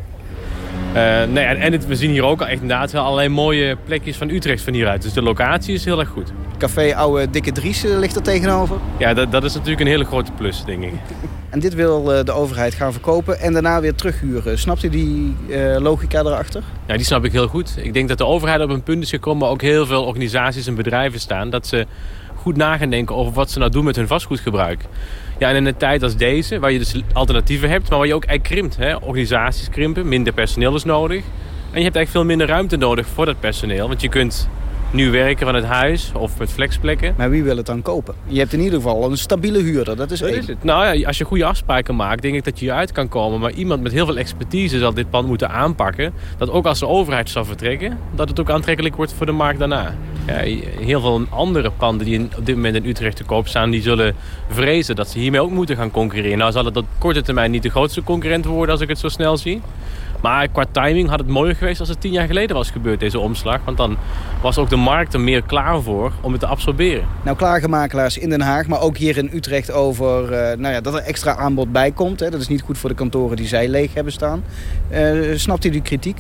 Uh, nee, en, en het, we zien hier ook echt inderdaad allerlei mooie plekjes van Utrecht van hieruit. Dus de locatie is heel erg goed. Café Oude Dikke Dries uh, ligt er tegenover. Ja, dat, dat is natuurlijk een hele grote plus, denk ik. En dit wil uh, de overheid gaan verkopen en daarna weer terughuren. Snapt u die logica erachter? Ja, die snap ik heel goed. Ik denk dat de overheid op een punt is gekomen... waar ook heel veel organisaties en bedrijven staan... dat ze goed na gaan denken over wat ze nou doen met hun vastgoedgebruik. Ja, in een tijd als deze, waar je dus alternatieven hebt... maar waar je ook eigenlijk krimpt. Hè? Organisaties krimpen, minder personeel is nodig. En je hebt eigenlijk veel minder ruimte nodig voor dat personeel. Want je kunt nu werken van het huis of met flexplekken. Maar wie wil het dan kopen? Je hebt in ieder geval een stabiele huurder, dat is dat één. Is het. Nou ja, als je goede afspraken maakt, denk ik dat je hieruit kan komen. Maar iemand met heel veel expertise zal dit pand moeten aanpakken. Dat ook als de overheid zal vertrekken, dat het ook aantrekkelijk wordt voor de markt daarna. Ja, heel veel andere panden die op dit moment in Utrecht te koop staan... die zullen vrezen dat ze hiermee ook moeten gaan concurreren. Nou zal het op korte termijn niet de grootste concurrent worden als ik het zo snel zie. Maar qua timing had het mooier geweest als het tien jaar geleden was gebeurd, deze omslag. Want dan was ook de markt er meer klaar voor om het te absorberen. Nou klagen makelaars in Den Haag, maar ook hier in Utrecht over uh, nou ja, dat er extra aanbod bij komt. Hè. Dat is niet goed voor de kantoren die zij leeg hebben staan. Uh, snapt u die kritiek?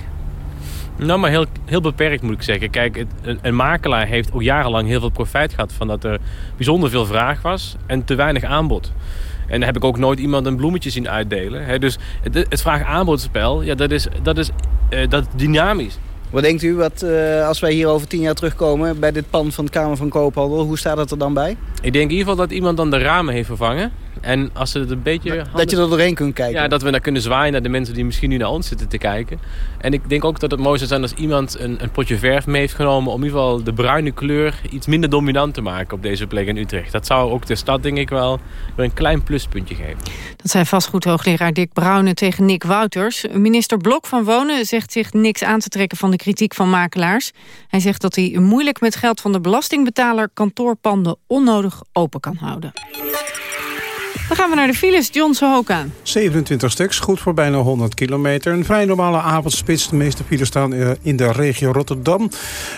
Nou, maar heel, heel beperkt moet ik zeggen. Kijk, het, een, een, makelaar heeft ook jarenlang heel veel profijt gehad... van dat er bijzonder veel vraag was en te weinig aanbod. En dan heb ik ook nooit iemand een bloemetje zien uitdelen. Hè? Dus het, het vraag-aanbodspel, ja, dat is, dat is uh, dat dynamisch. Wat denkt u, wat, uh, als wij hier over tien jaar terugkomen bij dit pand van de Kamer van Koophandel, hoe staat het er dan bij? Ik denk in ieder geval dat iemand dan de ramen heeft vervangen. En als ze het een beetje... Dat je er doorheen kunt kijken. Ja, dat we naar kunnen zwaaien naar de mensen die misschien nu naar ons zitten te kijken. En ik denk ook dat het mooi zou zijn als iemand een, een potje verf mee heeft genomen... om in ieder geval de bruine kleur iets minder dominant te maken op deze plek in Utrecht. Dat zou ook de stad, denk ik wel, weer een klein pluspuntje geven. Dat zei vastgoedhoogleraar Dick Brouwen tegen Nick Wouters. Minister Blok van Wonen zegt zich niks aan te trekken van de kritiek van makelaars. Hij zegt dat hij moeilijk met geld van de belastingbetaler kantoorpanden onnodig open kan houden. Dan gaan we naar de files, John Sohoka. 27 stuks, goed voor bijna 100 kilometer. Een vrij normale avondspits. De meeste files staan eh, in de regio Rotterdam.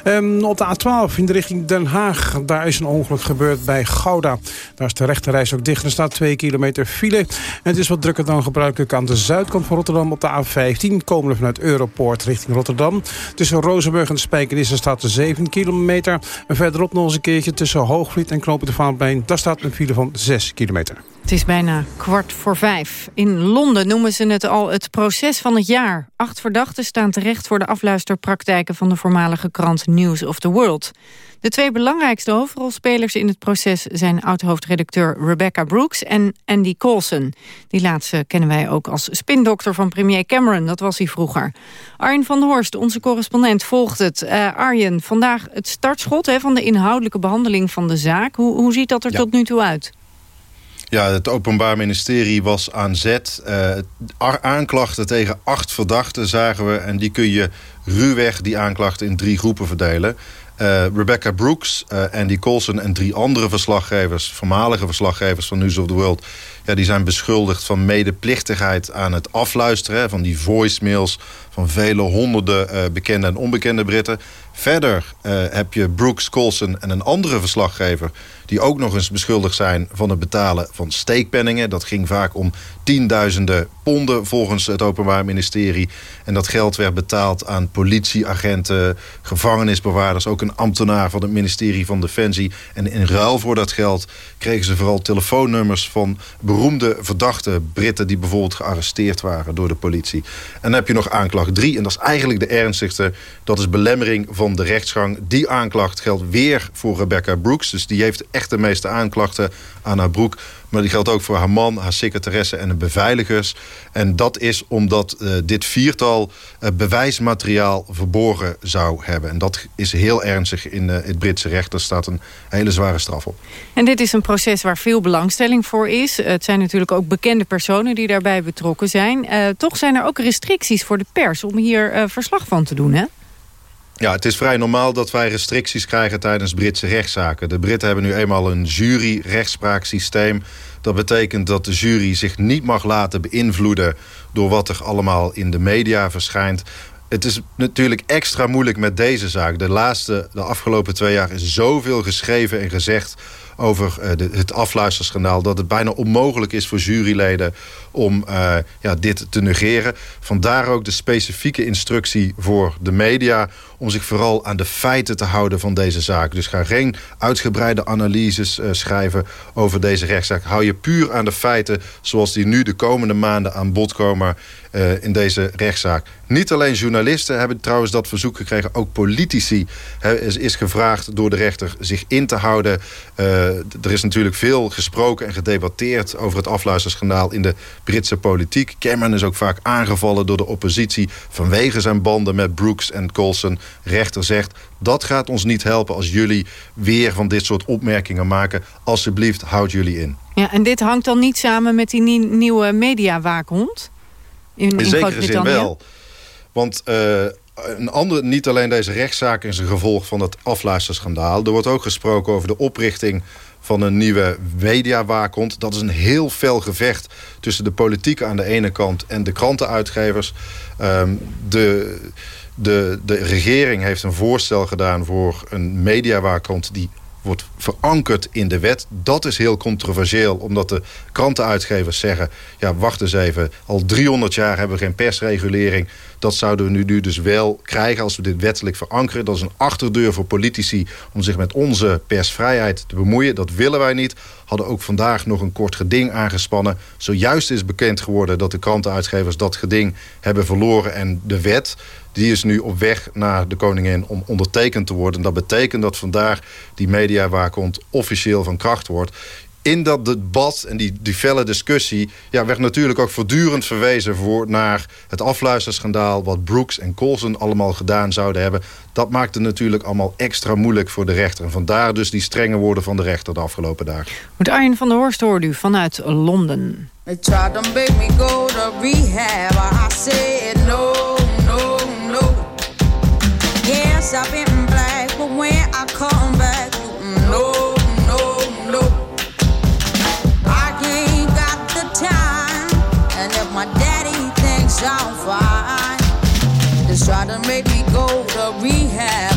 Um, op de A12 in de richting Den Haag. Daar is een ongeluk gebeurd bij Gouda. Daar is de rechterreis ook dicht. Er staat 2 kilometer file. Het is wat drukker dan gebruikelijk aan de zuidkant van Rotterdam. Op de A15 komen we vanuit Europoort richting Rotterdam. Tussen Rozenburg en Spijkenisse staat er 7 kilometer. En verderop nog eens een keertje tussen Hoogvliet en Knopen de Vaanplein. Daar staat een file van 6 kilometer. Het is bijna kwart voor vijf. In Londen noemen ze het al het proces van het jaar. Acht verdachten staan terecht voor de afluisterpraktijken... van de voormalige krant News of the World. De twee belangrijkste hoofdrolspelers in het proces... zijn oud-hoofdredacteur Rebecca Brooks en Andy Coulson. Die laatste kennen wij ook als spindokter van premier Cameron. Dat was hij vroeger. Arjen van der Horst, onze correspondent, volgt het. Uh, Arjen, vandaag het startschot van de inhoudelijke behandeling van de zaak. Hoe, hoe ziet dat er tot nu toe uit? Ja, het Openbaar Ministerie was aan zet. Uh, aanklachten tegen acht verdachten zagen we. En die kun je ruwweg, die aanklachten, in drie groepen verdelen. Uh, Rebecca Brooks, uh, Andy Colson en drie andere verslaggevers... voormalige verslaggevers van News of the World... Ja, die zijn beschuldigd van medeplichtigheid aan het afluisteren... van die voicemails van vele honderden bekende en onbekende Britten. Verder heb je Brooks, Colson en een andere verslaggever die ook nog eens beschuldigd zijn van het betalen van steekpenningen. Dat ging vaak om tienduizenden ponden volgens het Openbaar Ministerie. En dat geld werd betaald aan politieagenten, gevangenisbewaarders... ook een ambtenaar van het ministerie van Defensie. En in ruil voor dat geld kregen ze vooral telefoonnummers... van beroemde verdachte Britten die bijvoorbeeld gearresteerd waren door de politie. En dan heb je nog aanklacht 3, en dat is eigenlijk de ernstigste. Dat is belemmering van de rechtsgang. Die aanklacht geldt weer voor Rebecca Brooks. Dus die heeft echt de meeste aanklachten aan haar broek. Maar die geldt ook voor haar man, haar secretaresse en de beveiligers. En dat is omdat uh, dit viertal uh, bewijsmateriaal verborgen zou hebben. En dat is heel ernstig in uh, het Britse recht. Er staat een hele zware straf op. En dit is een proces waar veel belangstelling voor is. Het zijn natuurlijk ook bekende personen die daarbij betrokken zijn. toch zijn er ook restricties voor de pers om hier verslag van te doen, hè? Ja, het is vrij normaal dat wij restricties krijgen tijdens Britse rechtszaken. De Britten hebben nu eenmaal een jury-rechtspraaksysteem. Dat betekent dat de jury zich niet mag laten beïnvloeden... door wat er allemaal in de media verschijnt. Het is natuurlijk extra moeilijk met deze zaak. De laatste, de afgelopen twee jaar is zoveel geschreven en gezegd over uh, de, het afluisterschandaal... dat het bijna onmogelijk is voor juryleden om uh, ja, dit te negeren. Vandaar ook de specifieke instructie voor de media... om zich vooral aan de feiten te houden van deze zaak. Dus ga geen uitgebreide analyses uh, schrijven over deze rechtszaak. Hou je puur aan de feiten zoals die nu de komende maanden aan bod komen... In deze rechtszaak. Niet alleen journalisten hebben trouwens dat verzoek gekregen. Ook politici is, gevraagd door de rechter zich in te houden. Er is natuurlijk veel gesproken en gedebatteerd over het afluisterschandaal in de Britse politiek. Cameron is ook vaak aangevallen door de oppositie vanwege zijn banden met Brooks en Colson. Rechter zegt, dat gaat ons niet helpen als jullie weer van dit soort opmerkingen maken. Alsjeblieft, houd jullie in. Ja, en dit hangt dan niet samen met die nieuwe mediawaakhond? In, in, in zekere zin wel. Want uh, een ander, niet alleen deze rechtszaak is een gevolg van het afluisterschandaal. Er wordt ook gesproken over de oprichting van een nieuwe mediawaakhond. Dat is een heel fel gevecht tussen de politiek aan de ene kant... en de krantenuitgevers. Um, de, de, de regering heeft een voorstel gedaan voor een mediawaakhond... die wordt verankerd in de wet. Dat is heel controversieel, omdat de krantenuitgevers zeggen... ja, wacht eens even, al 300 jaar hebben we geen persregulering. Dat zouden we nu, dus wel krijgen als we dit wettelijk verankeren. Dat is een achterdeur voor politici om zich met onze persvrijheid te bemoeien. Dat willen wij niet. Hadden ook vandaag nog een kort geding aangespannen. Zojuist is bekend geworden dat de krantenuitgevers dat geding hebben verloren. En de wet die is nu op weg naar de koningin om ondertekend te worden. Dat betekent dat vandaag die mediawaakhond officieel van kracht wordt. in dat debat en die, die felle discussie... Ja, werd natuurlijk ook voortdurend verwezen voor, naar het afluisterschandaal... wat Brooks en Colson allemaal gedaan zouden hebben. Dat maakte natuurlijk allemaal extra moeilijk voor de rechter. En vandaar dus die strenge woorden van de rechter de afgelopen dagen. Moet Arjen van der Horst hoort u vanuit Londen. They tried to make me go to rehab. I said no. Yes, I've been black, but when I come back, no. I'm fine. Just try to make me go to rehab.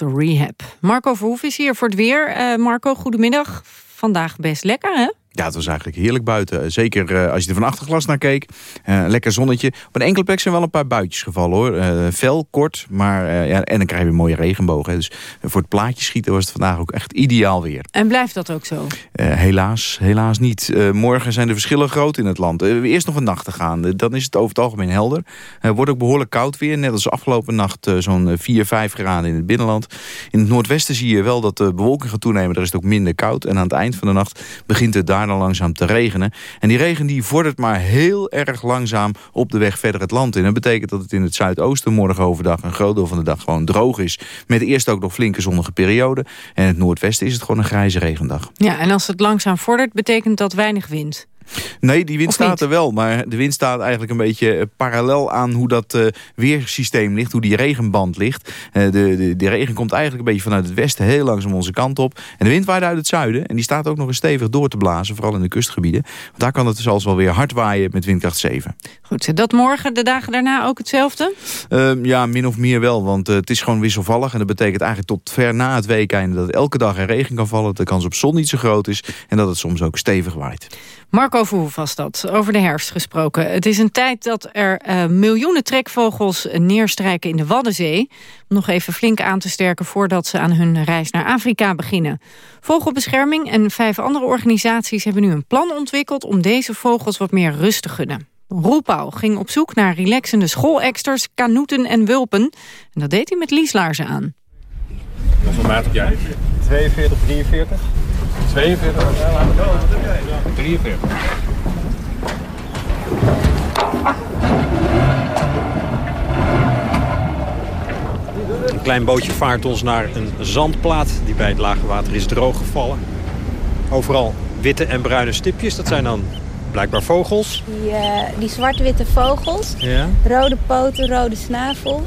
Rehab. Marco Verhoef is hier voor het weer. Uh, Marco, goedemiddag. Vandaag best lekker, hè? Ja, het was eigenlijk heerlijk buiten. Zeker uh, als je er van achterglas naar keek. Uh, lekker zonnetje. Op een enkele plek zijn wel een paar buitjes gevallen hoor. Uh, fel, kort, maar ja, en dan krijg je een mooie regenbogen. Dus voor het plaatje schieten was het vandaag ook echt ideaal weer. En blijft dat ook zo? helaas, helaas niet. morgen zijn de verschillen groot in het land. eerst nog een nacht te gaan. dan is het over het algemeen helder. wordt ook behoorlijk koud weer. Net als afgelopen nacht zo'n 4, 5 graden in het binnenland. In het noordwesten zie je wel dat de bewolking gaat toenemen. Daar is het ook minder koud. En aan het eind van de nacht begint het daar dan langzaam te regenen. En die regen die vordert maar heel erg langzaam op de weg verder het land in. Dat betekent dat het in het zuidoosten morgen overdag een groot deel van de dag gewoon droog is. Met eerst ook nog flinke zonnige periode. En in het noordwesten is het gewoon een grijze regendag. Ja, en als het langzaam vordert betekent dat weinig wind. Nee, die wind Of staat niet? er wel. Maar de wind staat eigenlijk een beetje eh, parallel aan hoe dat eh, weersysteem ligt. Hoe die regenband ligt. Eh, de, de, de regen komt eigenlijk een beetje vanuit het westen heel langzaam onze kant op. En de wind waait uit het zuiden. En die staat ook nog eens stevig door te blazen. Vooral in de kustgebieden. Want daar kan het zelfs wel weer hard waaien met windkracht 7. Goed, dat morgen, de dagen daarna ook hetzelfde? Ehm, ja, min of meer wel, want het is gewoon wisselvallig. En dat betekent eigenlijk tot ver na het weekende dat elke dag er regen kan vallen. Dat de kans op zon niet zo groot is. En dat het soms ook stevig waait. Marco Verhoef was dat, over de herfst gesproken. Het is een tijd dat er eh, miljoenen trekvogels neerstrijken in de Waddenzee. Om nog even flink aan te sterken voordat ze aan hun reis naar Afrika beginnen. Vogelbescherming en vijf andere organisaties hebben nu een plan ontwikkeld... om deze vogels wat meer rust te gunnen. Roel Pauw ging op zoek naar relaxende schooleksters, kanoeten en wulpen. En dat deed hij met lieslaarzen aan. Hoeveel maat heb jij? 42, 43. 42? Ja, laten we go. 43. Een klein bootje vaart ons naar een zandplaat die bij het lage water is drooggevallen. Overal witte en bruine stipjes, dat zijn dan blijkbaar vogels. Die, eh, die zwart-witte vogels, Ja. rode poten, rode snavel,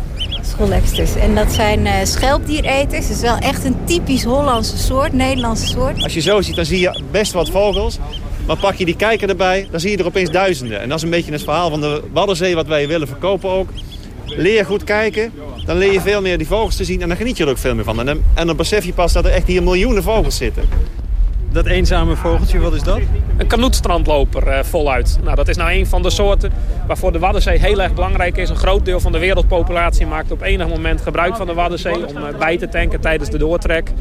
schooleksters. En dat zijn eh schelpdiereters. Het is wel echt een typisch Hollandse soort, Nederlandse soort. Als je zo ziet, dan zie je best wat vogels. Maar pak je die kijker erbij, dan zie je er opeens duizenden. En dat is een beetje het verhaal van de Waddenzee wat wij willen verkopen ook. Leer goed kijken, dan leer je veel meer die vogels te zien en dan geniet je er ook veel meer van. En dan, en dan besef je pas dat er echt hier miljoenen vogels zitten. Dat eenzame vogeltje, wat is dat? Een kanoetstrandloper eh, voluit. Nou, dat is nou een van de soorten waarvoor de Waddenzee heel erg belangrijk is. Een groot deel van de wereldpopulatie maakt op enig moment gebruik van de Waddenzee om eh, bij te tanken tijdens de doortrek.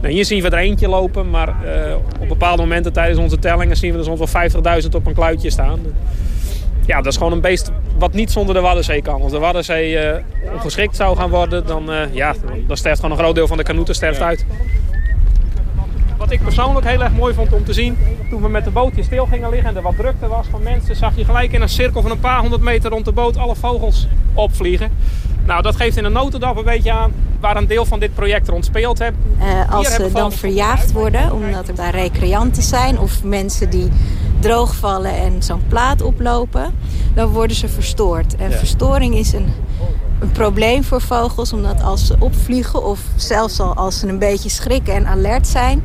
Nou, hier zien we er eentje lopen, maar eh, op bepaalde momenten tijdens onze tellingen zien we er wel 50.000 op een kluitje staan. Ja, dat is gewoon een beest wat niet zonder de Waddenzee kan. Als de Waddenzee eh, ongeschikt zou gaan worden, dan, ja, dan sterft gewoon een groot deel van de kanoeten sterft uit. Wat ik persoonlijk heel erg mooi vond om te zien, toen we met de bootje stil gingen liggen en er wat drukte was van mensen, zag je gelijk in een cirkel van een paar honderd meter rond de boot alle vogels opvliegen. Nou, dat geeft in een notendop een beetje aan waar een deel van dit project rond speelt. Hè. Eh, als ze dan verjaagd worden, omdat er daar recreanten zijn... of mensen die droogvallen en zo'n plaat oplopen, dan worden ze verstoord. En Ja. verstoring is een, een probleem voor vogels... omdat als ze opvliegen of zelfs al als ze een beetje schrikken en alert zijn...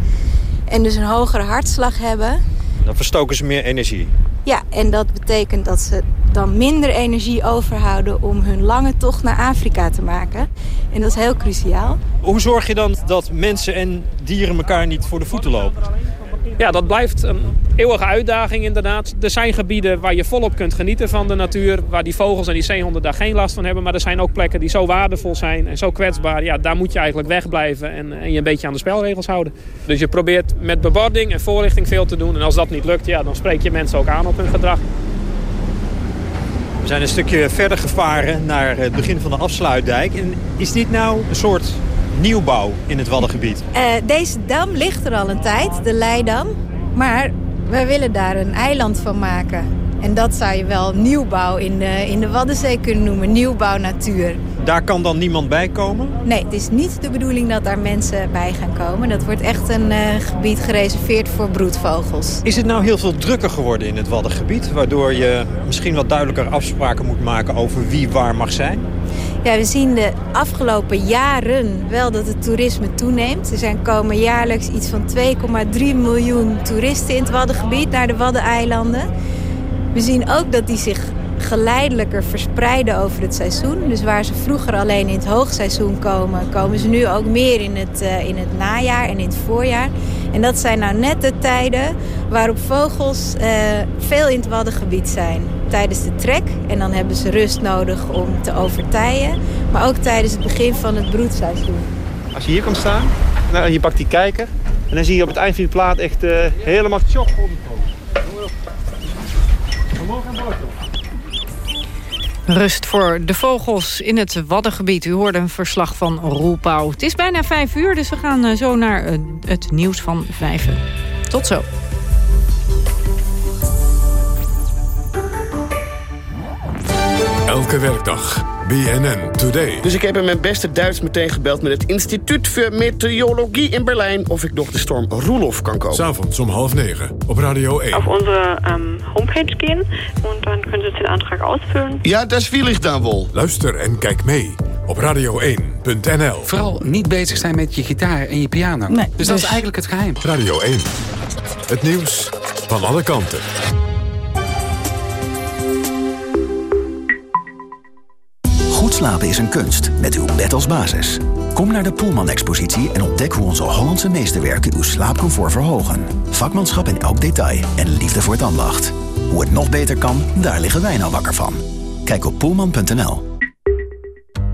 en dus een hogere hartslag hebben... Dan verstoken ze meer energie. Ja, en dat betekent dat ze dan minder energie overhouden om hun lange tocht naar Afrika te maken. En dat is heel cruciaal. Hoe zorg je dan dat mensen en dieren elkaar niet voor de voeten lopen? Ja, dat blijft een eeuwige uitdaging inderdaad. Er zijn gebieden waar je volop kunt genieten van de natuur. Waar die vogels en die zeehonden daar geen last van hebben. Maar er zijn ook plekken die zo waardevol zijn en zo kwetsbaar. Ja, daar moet je eigenlijk wegblijven en, en je een beetje aan de spelregels houden. Dus je probeert met bebording en voorlichting veel te doen. En als dat niet lukt, ja, dan spreek je mensen ook aan op hun gedrag. We zijn een stukje verder gevaren naar het begin van de afsluitdijk. En is dit nou een soort nieuwbouw in het Waddengebied? Eh, deze dam ligt er al een tijd, de Leidam. Maar wij willen daar een eiland van maken. En dat zou je wel nieuwbouw in de, in de Waddenzee kunnen noemen. Nieuwbouw natuur. Daar kan dan niemand bij komen? Nee, het is niet de bedoeling dat daar mensen bij gaan komen. Dat wordt echt een eh, gebied gereserveerd voor broedvogels. Is het nou heel veel drukker geworden in het Waddengebied? Waardoor je misschien wat duidelijker afspraken moet maken over wie waar mag zijn? Ja, we zien de afgelopen jaren wel dat het toerisme toeneemt. Er zijn komen jaarlijks iets van 2,3 miljoen toeristen in het Waddengebied naar de Waddeneilanden. We zien ook dat die zich geleidelijker verspreiden over het seizoen. Dus waar ze vroeger alleen in het hoogseizoen komen, komen ze nu ook meer in het, eh, in het najaar en in het voorjaar. En dat zijn nou net de tijden waarop vogels eh, veel in het Waddengebied zijn. Tijdens de trek en dan hebben ze rust nodig om te overtijen. Maar ook tijdens het begin van het broedseizoen. Als je hier komt staan, nou, je pakt die kijker. En dan zie je op het eind van die plaat echt eh, helemaal tjoch. Rust voor de vogels in het Waddengebied. U hoorde een verslag van Roel Pauw. Het is bijna vijf uur, dus we gaan eh, zo naar eh, het nieuws van vijven. Tot zo. Elke werkdag BNN Today. Dus ik heb in mijn beste Duits meteen gebeld met het Instituut voor Meteorologie in Berlijn... of ik nog de storm Roelof kan komen. S'avonds om half negen op Radio 1. Op onze um, homepage gaan en dan kunnen ze den aanvraag ausfüllen. Ja, dat wil ik dan wel. Luister en kijk mee op radio1.nl. Vooral niet bezig zijn met je gitaar en je piano. Nee, dus, dat is eigenlijk het geheim. Radio 1. Het nieuws van alle kanten. Slapen is een kunst, met uw bed als basis. Kom naar de Poelman-expositie en ontdek hoe onze Hollandse meesterwerken uw slaapcomfort verhogen. Vakmanschap in elk detail en liefde voor het ambacht. Hoe het nog beter kan, daar liggen wij nou wakker van. Kijk op poelman.nl.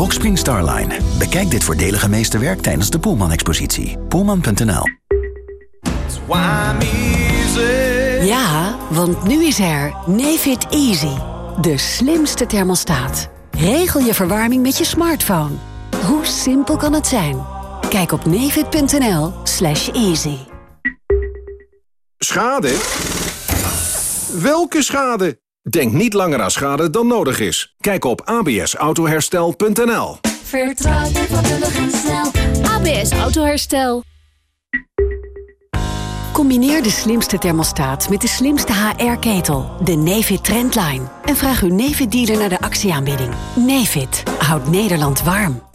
Boxspring Starline. Bekijk dit voordelige meesterwerk tijdens de Poelman-expositie. Poelman.nl Ja, want nu is er Nefit Easy. De slimste thermostaat. Regel je verwarming met je smartphone. Hoe simpel kan het zijn? Kijk op nefit.nl slash easy. Schade? Welke schade? Denk niet langer aan schade dan nodig is. Kijk op absautoherstel.nl Vertrouw je vakkundig en snel. ABS Autoherstel. Combineer de slimste thermostaat met de slimste HR-ketel, de Nefit Trendline. En vraag uw Nefit-dealer naar de actieaanbieding. Nefit houdt Nederland warm.